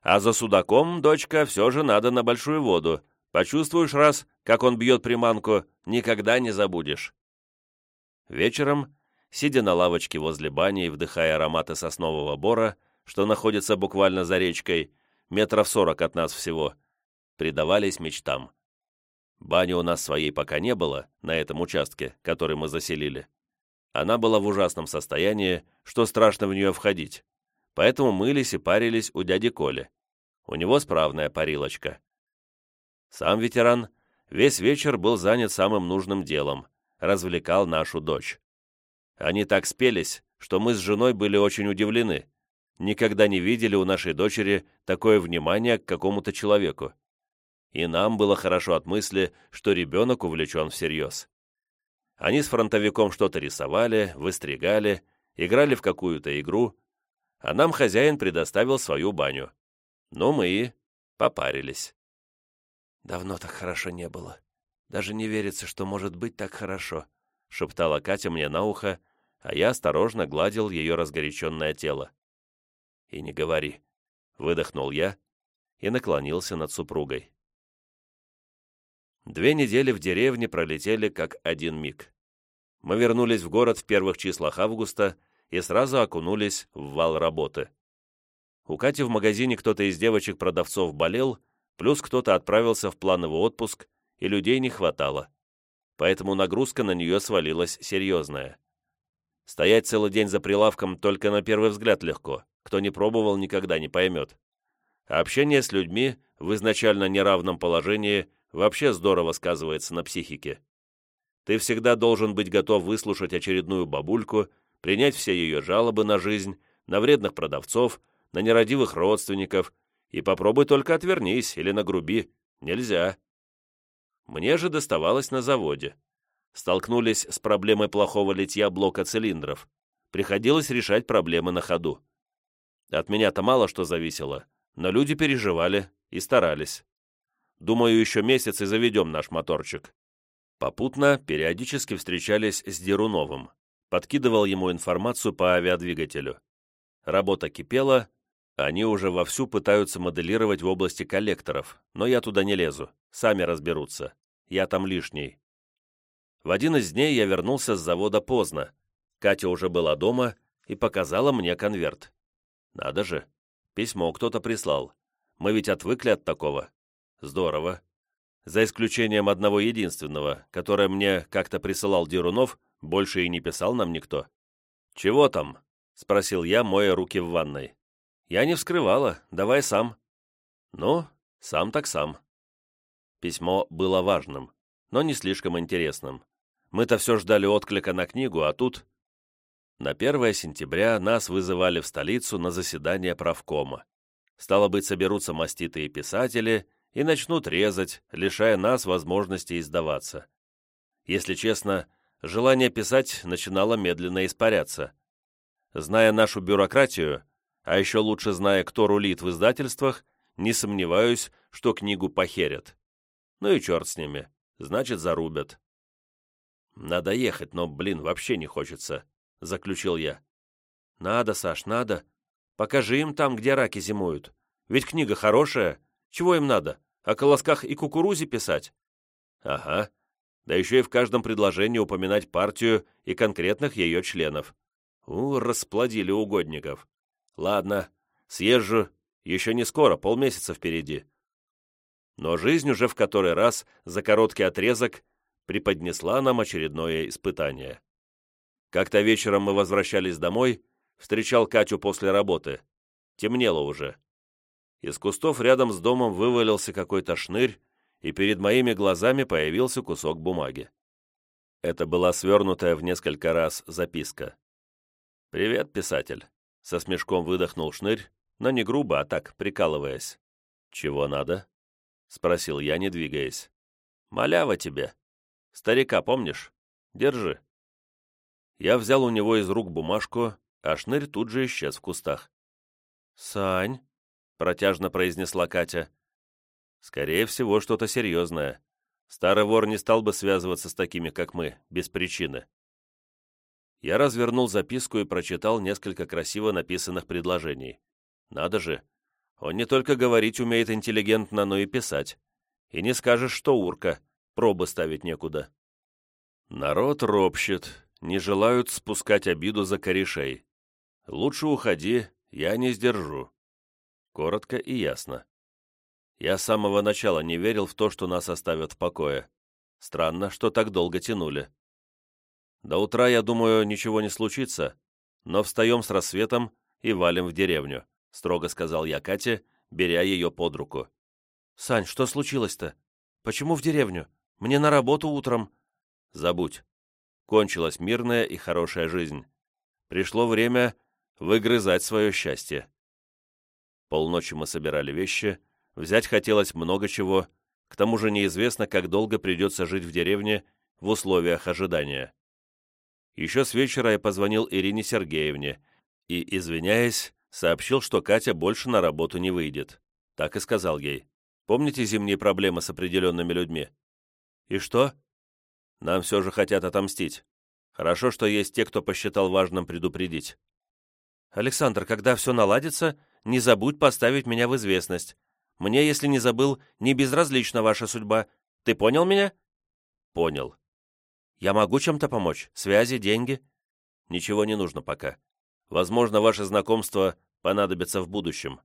А за судаком, дочка, все же надо на большую воду. Почувствуешь раз, как он бьет приманку, никогда не забудешь. Вечером, сидя на лавочке возле бани и вдыхая ароматы соснового бора, что находится буквально за речкой, метров сорок от нас всего, предавались мечтам. Бани у нас своей пока не было, на этом участке, который мы заселили. Она была в ужасном состоянии, что страшно в нее входить. Поэтому мылись и парились у дяди Коли. У него справная парилочка. Сам ветеран весь вечер был занят самым нужным делом, развлекал нашу дочь. Они так спелись, что мы с женой были очень удивлены. Никогда не видели у нашей дочери такое внимание к какому-то человеку и нам было хорошо от мысли, что ребенок увлечен всерьез. Они с фронтовиком что-то рисовали, выстригали, играли в какую-то игру, а нам хозяин предоставил свою баню. Ну, мы и попарились. «Давно так хорошо не было. Даже не верится, что может быть так хорошо», — шептала Катя мне на ухо, а я осторожно гладил ее разгоряченное тело. «И не говори», — выдохнул я и наклонился над супругой. Две недели в деревне пролетели как один миг. Мы вернулись в город в первых числах августа и сразу окунулись в вал работы. У Кати в магазине кто-то из девочек-продавцов болел, плюс кто-то отправился в плановый отпуск, и людей не хватало. Поэтому нагрузка на нее свалилась серьезная. Стоять целый день за прилавком только на первый взгляд легко. Кто не пробовал, никогда не поймет. А общение с людьми в изначально неравном положении вообще здорово сказывается на психике. Ты всегда должен быть готов выслушать очередную бабульку, принять все ее жалобы на жизнь, на вредных продавцов, на нерадивых родственников, и попробуй только отвернись или нагруби. Нельзя. Мне же доставалось на заводе. Столкнулись с проблемой плохого литья блока цилиндров. Приходилось решать проблемы на ходу. От меня-то мало что зависело, но люди переживали и старались. Думаю, еще месяц и заведем наш моторчик. Попутно периодически встречались с Деруновым. Подкидывал ему информацию по авиадвигателю. Работа кипела, они уже вовсю пытаются моделировать в области коллекторов, но я туда не лезу, сами разберутся. Я там лишний. В один из дней я вернулся с завода поздно. Катя уже была дома и показала мне конверт. Надо же, письмо кто-то прислал. Мы ведь отвыкли от такого. Здорово. За исключением одного единственного, которое мне как-то присылал Дерунов, больше и не писал нам никто. «Чего там?» — спросил я, моя руки в ванной. «Я не вскрывала, давай сам». «Ну, сам так сам». Письмо было важным, но не слишком интересным. Мы-то все ждали отклика на книгу, а тут... На 1 сентября нас вызывали в столицу на заседание правкома. Стало быть, соберутся маститые писатели и начнут резать, лишая нас возможности издаваться. Если честно, желание писать начинало медленно испаряться. Зная нашу бюрократию, а еще лучше зная, кто рулит в издательствах, не сомневаюсь, что книгу похерят. Ну и черт с ними, значит, зарубят. «Надо ехать, но, блин, вообще не хочется», — заключил я. «Надо, Саш, надо. Покажи им там, где раки зимуют. Ведь книга хорошая. Чего им надо? О колосках и кукурузе писать?» «Ага. Да еще и в каждом предложении упоминать партию и конкретных ее членов. У, расплодили угодников. Ладно, съезжу. Еще не скоро, полмесяца впереди». Но жизнь уже в который раз за короткий отрезок преподнесла нам очередное испытание. Как-то вечером мы возвращались домой, встречал Катю после работы. Темнело уже. Из кустов рядом с домом вывалился какой-то шнырь, и перед моими глазами появился кусок бумаги. Это была свернутая в несколько раз записка. «Привет, писатель», — со смешком выдохнул шнырь, но не грубо, а так, прикалываясь. «Чего надо?» — спросил я, не двигаясь. «Малява тебе. Старика помнишь? Держи». Я взял у него из рук бумажку, а шнырь тут же исчез в кустах. «Сань», — протяжно произнесла Катя. «Скорее всего, что-то серьезное. Старый вор не стал бы связываться с такими, как мы, без причины». Я развернул записку и прочитал несколько красиво написанных предложений. Надо же, он не только говорить умеет интеллигентно, но и писать. И не скажешь, что урка, пробы ставить некуда. Народ ропщет, не желают спускать обиду за корешей. Лучше уходи, я не сдержу. Коротко и ясно. Я с самого начала не верил в то, что нас оставят в покое. Странно, что так долго тянули. До утра, я думаю, ничего не случится, но встаем с рассветом и валим в деревню, строго сказал я Кате, беря ее под руку. «Сань, что случилось-то? Почему в деревню? Мне на работу утром». «Забудь. Кончилась мирная и хорошая жизнь. Пришло время выгрызать свое счастье. Полночи мы собирали вещи, взять хотелось много чего, к тому же неизвестно, как долго придется жить в деревне в условиях ожидания. Еще с вечера я позвонил Ирине Сергеевне и, извиняясь, сообщил, что Катя больше на работу не выйдет. Так и сказал ей. Помните зимние проблемы с определенными людьми? И что? Нам все же хотят отомстить. Хорошо, что есть те, кто посчитал важным предупредить. Александр, когда все наладится, не забудь поставить меня в известность. Мне, если не забыл, не безразлична ваша судьба. Ты понял меня?» «Понял. Я могу чем-то помочь? Связи, деньги?» «Ничего не нужно пока. Возможно, ваше знакомство понадобится в будущем».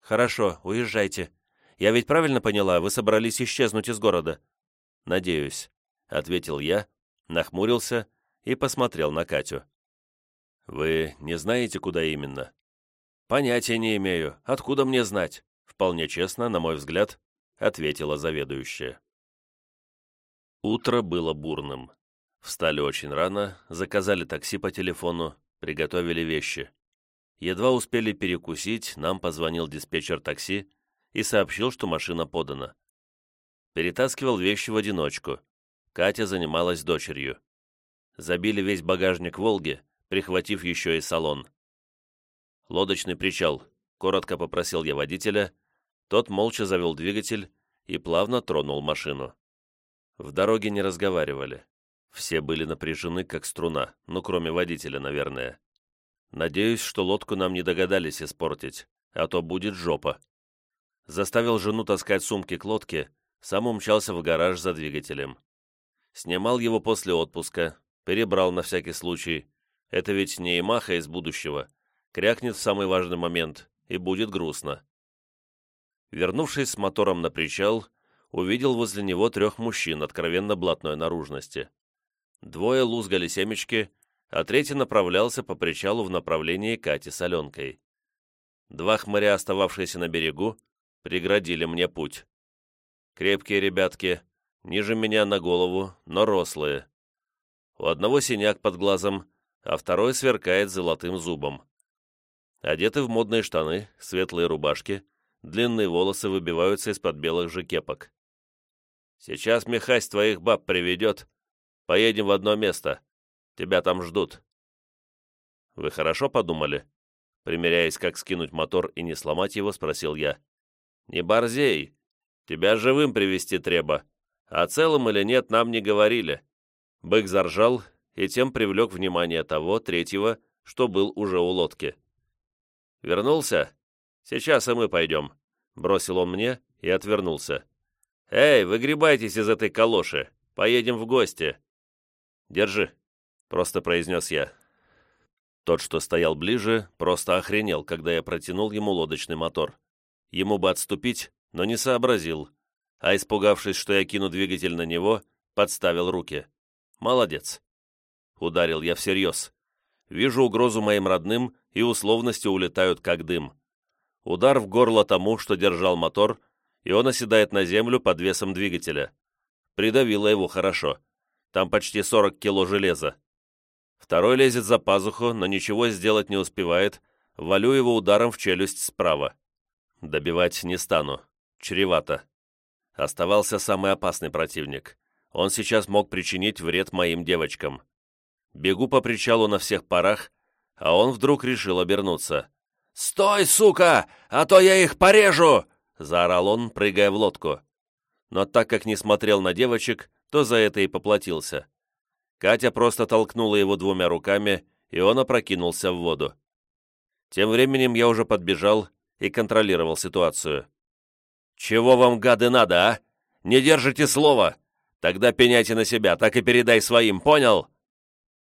«Хорошо, уезжайте. Я ведь правильно поняла, вы собрались исчезнуть из города?» «Надеюсь», — ответил я, нахмурился и посмотрел на Катю. «Вы не знаете, куда именно?» «Понятия не имею. Откуда мне знать?» Вполне честно, на мой взгляд, ответила заведующая. Утро было бурным. Встали очень рано, заказали такси по телефону, приготовили вещи. Едва успели перекусить, нам позвонил диспетчер такси и сообщил, что машина подана. Перетаскивал вещи в одиночку. Катя занималась дочерью. Забили весь багажник «Волги», прихватив еще и салон. «Лодочный причал», — коротко попросил я водителя. Тот молча завел двигатель и плавно тронул машину. В дороге не разговаривали. Все были напряжены, как струна, ну, кроме водителя, наверное. Надеюсь, что лодку нам не догадались испортить, а то будет жопа. Заставил жену таскать сумки к лодке, сам умчался в гараж за двигателем. Снимал его после отпуска, перебрал на всякий случай. Это ведь не Имаха из будущего. Крякнет в самый важный момент, и будет грустно. Вернувшись с мотором на причал, увидел возле него трех мужчин откровенно блатной наружности. Двое лузгали семечки, а третий направлялся по причалу в направлении Кати с Аленкой. Два хмыря, остававшиеся на берегу, преградили мне путь. Крепкие ребятки, ниже меня на голову, но рослые. У одного синяк под глазом, а второй сверкает золотым зубом. Одеты в модные штаны, светлые рубашки, длинные волосы выбиваются из-под белых же кепок. «Сейчас Михась твоих баб приведет. Поедем в одно место. Тебя там ждут». «Вы хорошо подумали?» Примеряясь, как скинуть мотор и не сломать его, спросил я. «Не борзей. Тебя живым привести треба. А целым или нет, нам не говорили». Бык заржал и тем привлек внимание того, третьего, что был уже у лодки. «Вернулся? Сейчас и мы пойдем», — бросил он мне и отвернулся. «Эй, выгребайтесь из этой калоши, поедем в гости». «Держи», — просто произнес я. Тот, что стоял ближе, просто охренел, когда я протянул ему лодочный мотор. Ему бы отступить, но не сообразил, а испугавшись, что я кину двигатель на него, подставил руки. «Молодец». Ударил я всерьез. Вижу угрозу моим родным, и условности улетают как дым. Удар в горло тому, что держал мотор, и он оседает на землю под весом двигателя. Придавило его хорошо. Там почти 40 кило железа. Второй лезет за пазуху, но ничего сделать не успевает. Валю его ударом в челюсть справа. Добивать не стану. Чревато. Оставался самый опасный противник. Он сейчас мог причинить вред моим девочкам. Бегу по причалу на всех парах, а он вдруг решил обернуться. «Стой, сука, а то я их порежу!» — заорал он, прыгая в лодку. Но так как не смотрел на девочек, то за это и поплатился. Катя просто толкнула его двумя руками, и он опрокинулся в воду. Тем временем я уже подбежал и контролировал ситуацию. «Чего вам, гады, надо, а? Не держите слова! Тогда пеняйте на себя, так и передай своим, понял?»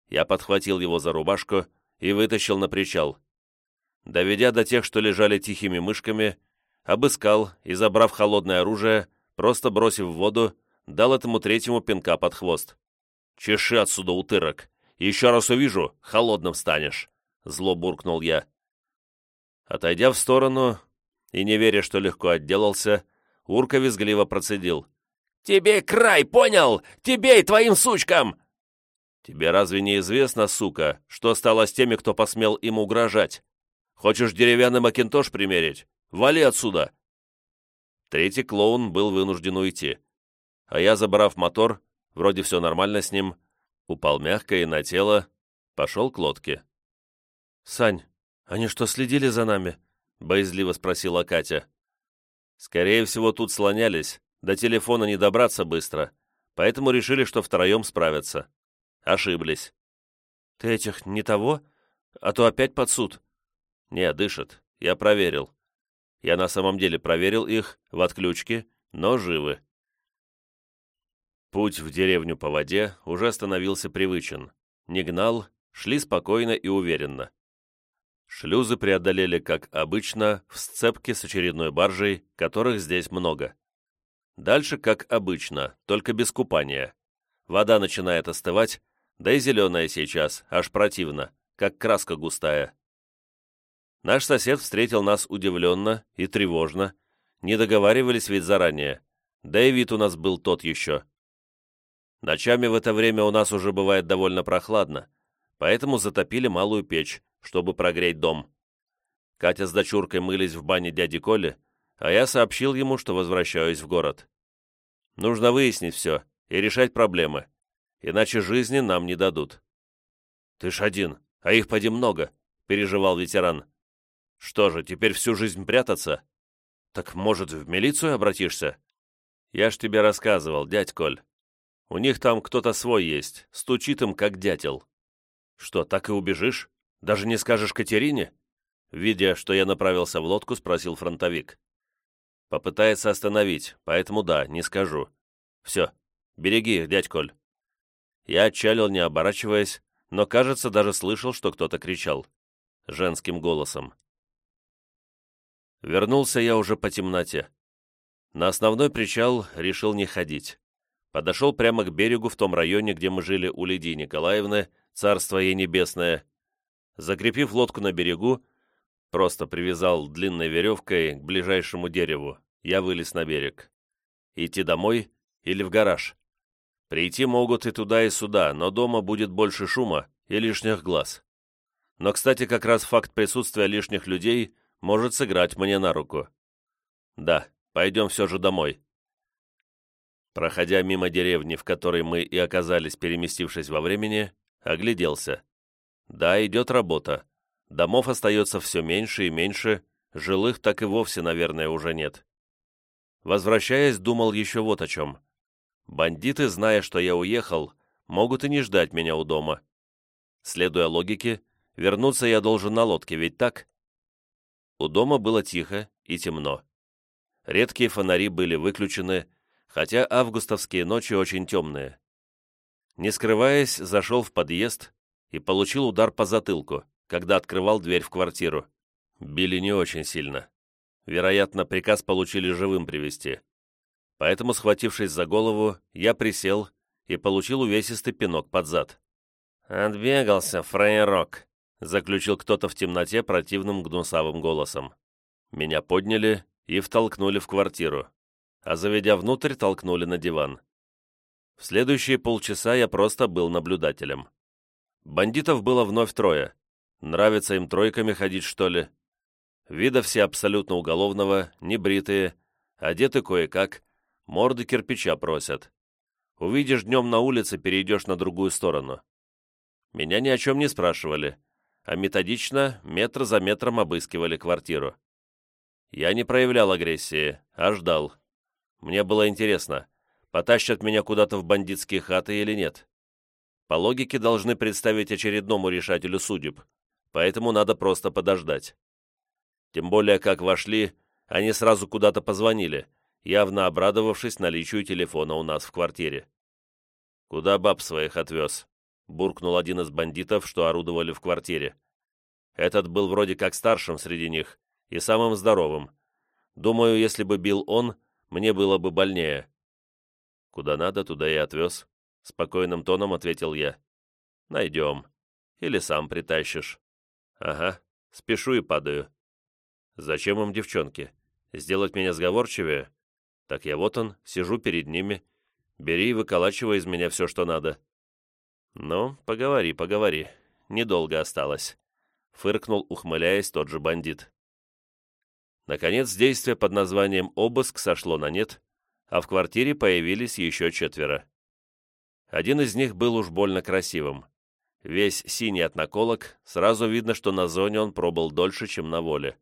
Я подхватил его за рубашку и вытащил на причал. Доведя до тех, что лежали тихими мышками, обыскал и, забрав холодное оружие, просто бросив в воду, дал этому третьему пинка под хвост. «Чеши отсюда, утырок! Еще раз увижу, холодным станешь!» Зло буркнул я. Отойдя в сторону и не веря, что легко отделался, Урка визгливо процедил. «Тебе край, понял? Тебе и твоим сучкам!» «Тебе разве не известно, сука, что стало с теми, кто посмел им угрожать? Хочешь деревянный макинтош примерить? Вали отсюда!» Третий клоун был вынужден уйти. А я, забрав мотор, вроде все нормально с ним, упал мягко и на тело, пошел к лодке. «Сань, они что, следили за нами?» — боязливо спросила Катя. «Скорее всего, тут слонялись, до телефона не добраться быстро, поэтому решили, что втроем справятся. Ошиблись. Ты этих не того? А то опять под суд. Не, дышат. Я проверил. Я на самом деле проверил их в отключке, но живы. Путь в деревню по воде уже становился привычен. Не гнал, шли спокойно и уверенно. Шлюзы преодолели, как обычно, в сцепке с очередной баржей, которых здесь много. Дальше, как обычно, только без купания. Вода начинает остывать, да и зеленая сейчас, аж противно, как краска густая. Наш сосед встретил нас удивленно и тревожно. Не договаривались ведь заранее. Да и вид у нас был тот еще. Ночами в это время у нас уже бывает довольно прохладно, поэтому затопили малую печь, чтобы прогреть дом. Катя с дочуркой мылись в бане дяди Коли, а я сообщил ему, что возвращаюсь в город. Нужно выяснить все и решать проблемы, иначе жизни нам не дадут. «Ты ж один, а их поди много», — переживал ветеран. «Что же, теперь всю жизнь прятаться? Так, может, в милицию обратишься?» «Я ж тебе рассказывал, дядь Коль. У них там кто-то свой есть, стучит им, как дятел». «Что, так и убежишь? Даже не скажешь Катерине?» Видя, что я направился в лодку, спросил фронтовик. «Попытается остановить, поэтому да, не скажу. Все, береги их, дядь Коль». Я отчалил, не оборачиваясь, но, кажется, даже слышал, что кто-то кричал. Женским голосом. Вернулся я уже по темноте. На основной причал решил не ходить. Подошел прямо к берегу в том районе, где мы жили у Лидии Николаевны, царство ей небесное. Закрепив лодку на берегу, просто привязал длинной веревкой к ближайшему дереву. Я вылез на берег. Идти домой или в гараж? Прийти могут и туда, и сюда, но дома будет больше шума и лишних глаз. Но, кстати, как раз факт присутствия лишних людей может сыграть мне на руку. Да, пойдем все же домой. Проходя мимо деревни, в которой мы и оказались, переместившись во времени, огляделся. Да, идет работа. Домов остается все меньше и меньше, жилых так и вовсе, наверное, уже нет. Возвращаясь, думал еще вот о чем. Бандиты, зная, что я уехал, могут и не ждать меня у дома. Следуя логике, вернуться я должен на лодке, ведь так? У дома было тихо и темно. Редкие фонари были выключены, хотя августовские ночи очень темные. Не скрываясь, зашел в подъезд и получил удар по затылку, когда открывал дверь в квартиру. Били не очень сильно. Вероятно, приказ получили живым привести. Поэтому, схватившись за голову, я присел и получил увесистый пинок под зад. «Отбегался, фраерок», — заключил кто-то в темноте противным гнусавым голосом. Меня подняли и втолкнули в квартиру, а заведя внутрь, толкнули на диван. В следующие полчаса я просто был наблюдателем. Бандитов было вновь трое. Нравится им тройками ходить, что ли? Вида все абсолютно уголовного, небритые, одеты кое-как, морды кирпича просят. Увидишь днем на улице, перейдешь на другую сторону. Меня ни о чем не спрашивали, а методично, метр за метром обыскивали квартиру. Я не проявлял агрессии, а ждал. Мне было интересно, потащат меня куда-то в бандитские хаты или нет. По логике должны представить очередному решателю судеб, поэтому надо просто подождать. Тем более, как вошли, они сразу куда-то позвонили, явно обрадовавшись наличию телефона у нас в квартире. «Куда баб своих отвез?» — буркнул один из бандитов, что орудовали в квартире. Этот был вроде как старшим среди них и самым здоровым. Думаю, если бы бил он, мне было бы больнее. «Куда надо, туда и отвез», — спокойным тоном ответил я. «Найдем. Или сам притащишь». «Ага, спешу и падаю». «Зачем им девчонки? Сделать меня сговорчивее?» Так я вот он, сижу перед ними. Бери и выколачивай из меня все, что надо. Ну, поговори, поговори. Недолго осталось. Фыркнул, ухмыляясь, тот же бандит. Наконец, действие под названием «обыск» сошло на нет, а в квартире появились еще четверо. Один из них был уж больно красивым. Весь синий от наколок, сразу видно, что на зоне он пробыл дольше, чем на воле.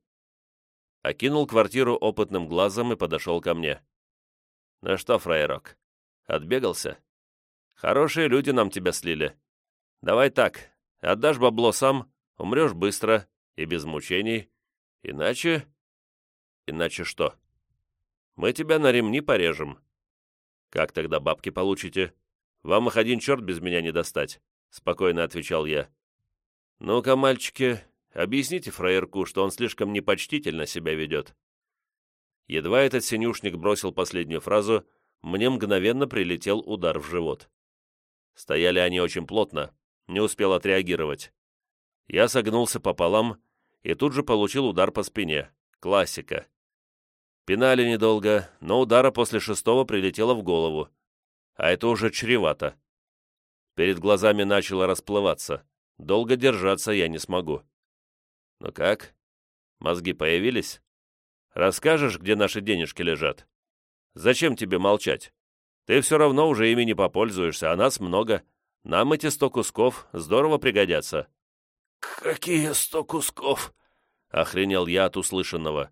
Окинул квартиру опытным глазом и подошел ко мне. «Ну что, фраерок, отбегался? Хорошие люди нам тебя слили. Давай так, отдашь бабло сам, умрешь быстро и без мучений. Иначе...» «Иначе что?» «Мы тебя на ремни порежем». «Как тогда бабки получите? Вам их один черт без меня не достать», — спокойно отвечал я. «Ну-ка, мальчики, объясните фраерку, что он слишком непочтительно себя ведет. Едва этот синюшник бросил последнюю фразу, мне мгновенно прилетел удар в живот. Стояли они очень плотно, не успел отреагировать. Я согнулся пополам и тут же получил удар по спине. Классика. Пинали недолго, но удара после шестого прилетело в голову. А это уже чревато. Перед глазами начало расплываться. Долго держаться я не смогу. Ну как? Мозги появились? Расскажешь, где наши денежки лежат? Зачем тебе молчать? Ты все равно уже ими не попользуешься, а нас много. Нам эти сто кусков здорово пригодятся». «Какие сто кусков?» — охренел я от услышанного.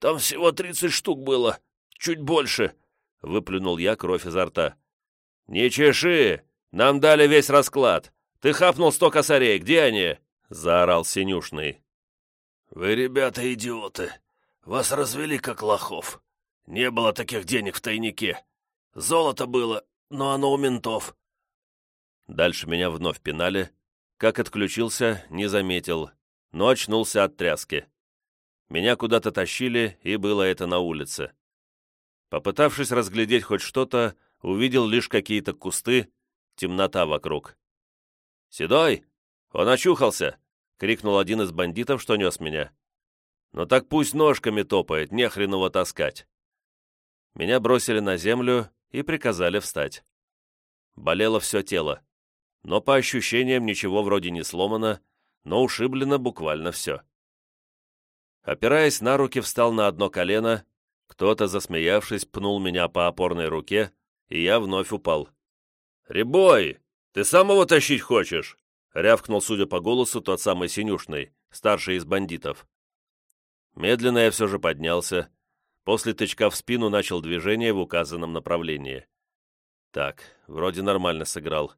«Там всего тридцать штук было, чуть больше», — выплюнул я кровь изо рта. «Не чеши! Нам дали весь расклад. Ты хапнул сто косарей, где они?» — заорал Синюшный. «Вы, ребята, идиоты! Вас развели как лохов. Не было таких денег в тайнике. Золото было, но оно у ментов». Дальше меня вновь пинали. Как отключился, не заметил, но очнулся от тряски. Меня куда-то тащили, и было это на улице. Попытавшись разглядеть хоть что-то, увидел лишь какие-то кусты, темнота вокруг. «Седой! Он очухался!» — крикнул один из бандитов, что нес меня. «Ну так пусть ножками топает, не хрен его таскать!» Меня бросили на землю и приказали встать. Болело все тело, но по ощущениям ничего вроде не сломано, но ушиблено буквально все. Опираясь на руки, встал на одно колено, кто-то, засмеявшись, пнул меня по опорной руке, и я вновь упал. «Рябой, ты сам его тащить хочешь?» — рявкнул, судя по голосу, тот самый синюшный, старший из бандитов. Медленно я все же поднялся, После тычка в спину начал движение в указанном направлении. Так, вроде нормально сыграл.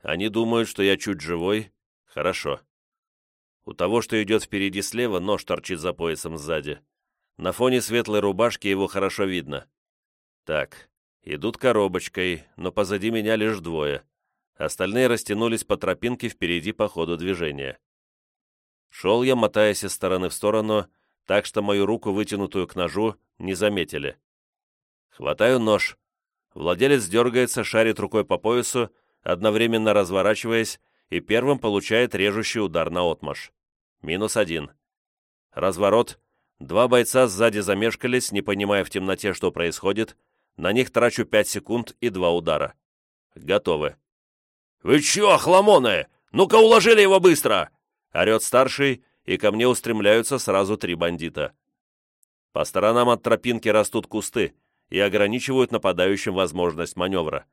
Они думают, что я чуть живой. Хорошо. У того, что идет впереди слева, нож торчит за поясом сзади. На фоне светлой рубашки его хорошо видно. Так, идут коробочкой, но позади меня лишь двое. Остальные растянулись по тропинке впереди по ходу движения. Шел я, мотаясь из стороны в сторону, так что мою руку, вытянутую к ножу, не заметили. Хватаю нож. Владелец дергается, шарит рукой по поясу, одновременно разворачиваясь, и первым получает режущий удар на отмаш. Минус один. Разворот. Два бойца сзади замешкались, не понимая в темноте, что происходит. На них трачу пять секунд и два удара. Готовы. «Вы чё, охламоны? Ну-ка уложили его быстро!» Орет старший, и ко мне устремляются сразу три бандита. По сторонам от тропинки растут кусты и ограничивают нападающим возможность маневра.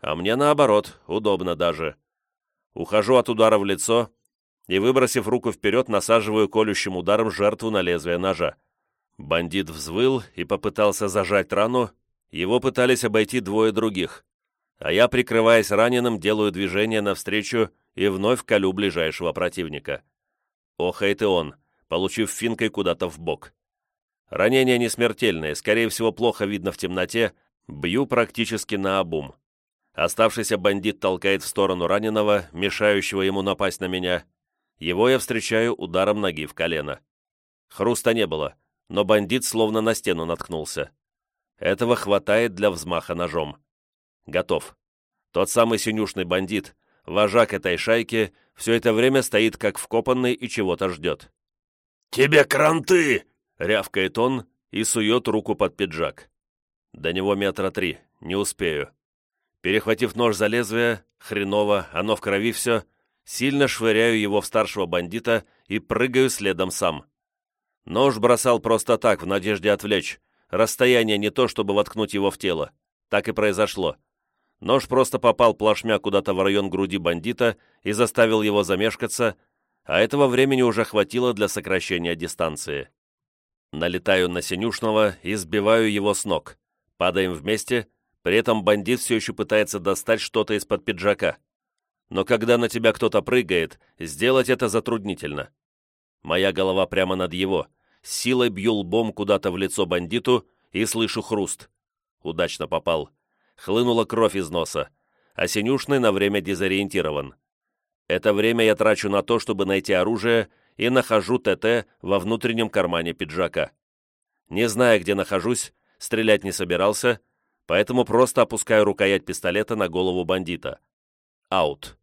А мне наоборот, удобно даже. Ухожу от удара в лицо и, выбросив руку вперед, насаживаю колющим ударом жертву на лезвие ножа. Бандит взвыл и попытался зажать рану, его пытались обойти двое других, а я, прикрываясь раненым, делаю движение навстречу и вновь колю ближайшего противника. Охает и он, получив финкой куда-то в бок. Ранение не смертельное, скорее всего, плохо видно в темноте, бью практически на обум. Оставшийся бандит толкает в сторону раненого, мешающего ему напасть на меня. Его я встречаю ударом ноги в колено. Хруста не было, но бандит словно на стену наткнулся. Этого хватает для взмаха ножом. Готов. Тот самый синюшный бандит, вожак этой шайки, все это время стоит как вкопанный и чего-то ждет. «Тебе кранты!» — рявкает он и сует руку под пиджак. До него метра три, не успею. Перехватив нож за лезвие, хреново, оно в крови все, сильно швыряю его в старшего бандита и прыгаю следом сам. Нож бросал просто так, в надежде отвлечь. Расстояние не то, чтобы воткнуть его в тело. Так и произошло. Нож просто попал плашмя куда-то в район груди бандита и заставил его замешкаться, а этого времени уже хватило для сокращения дистанции. Налетаю на Синюшного и сбиваю его с ног. Падаем вместе, при этом бандит все еще пытается достать что-то из-под пиджака. Но когда на тебя кто-то прыгает, сделать это затруднительно. Моя голова прямо над его, силой бью лбом куда-то в лицо бандиту и слышу хруст. Удачно попал хлынула кровь из носа, а Синюшный на время дезориентирован. Это время я трачу на то, чтобы найти оружие, и нахожу ТТ во внутреннем кармане пиджака. Не зная, где нахожусь, стрелять не собирался, поэтому просто опускаю рукоять пистолета на голову бандита. Аут.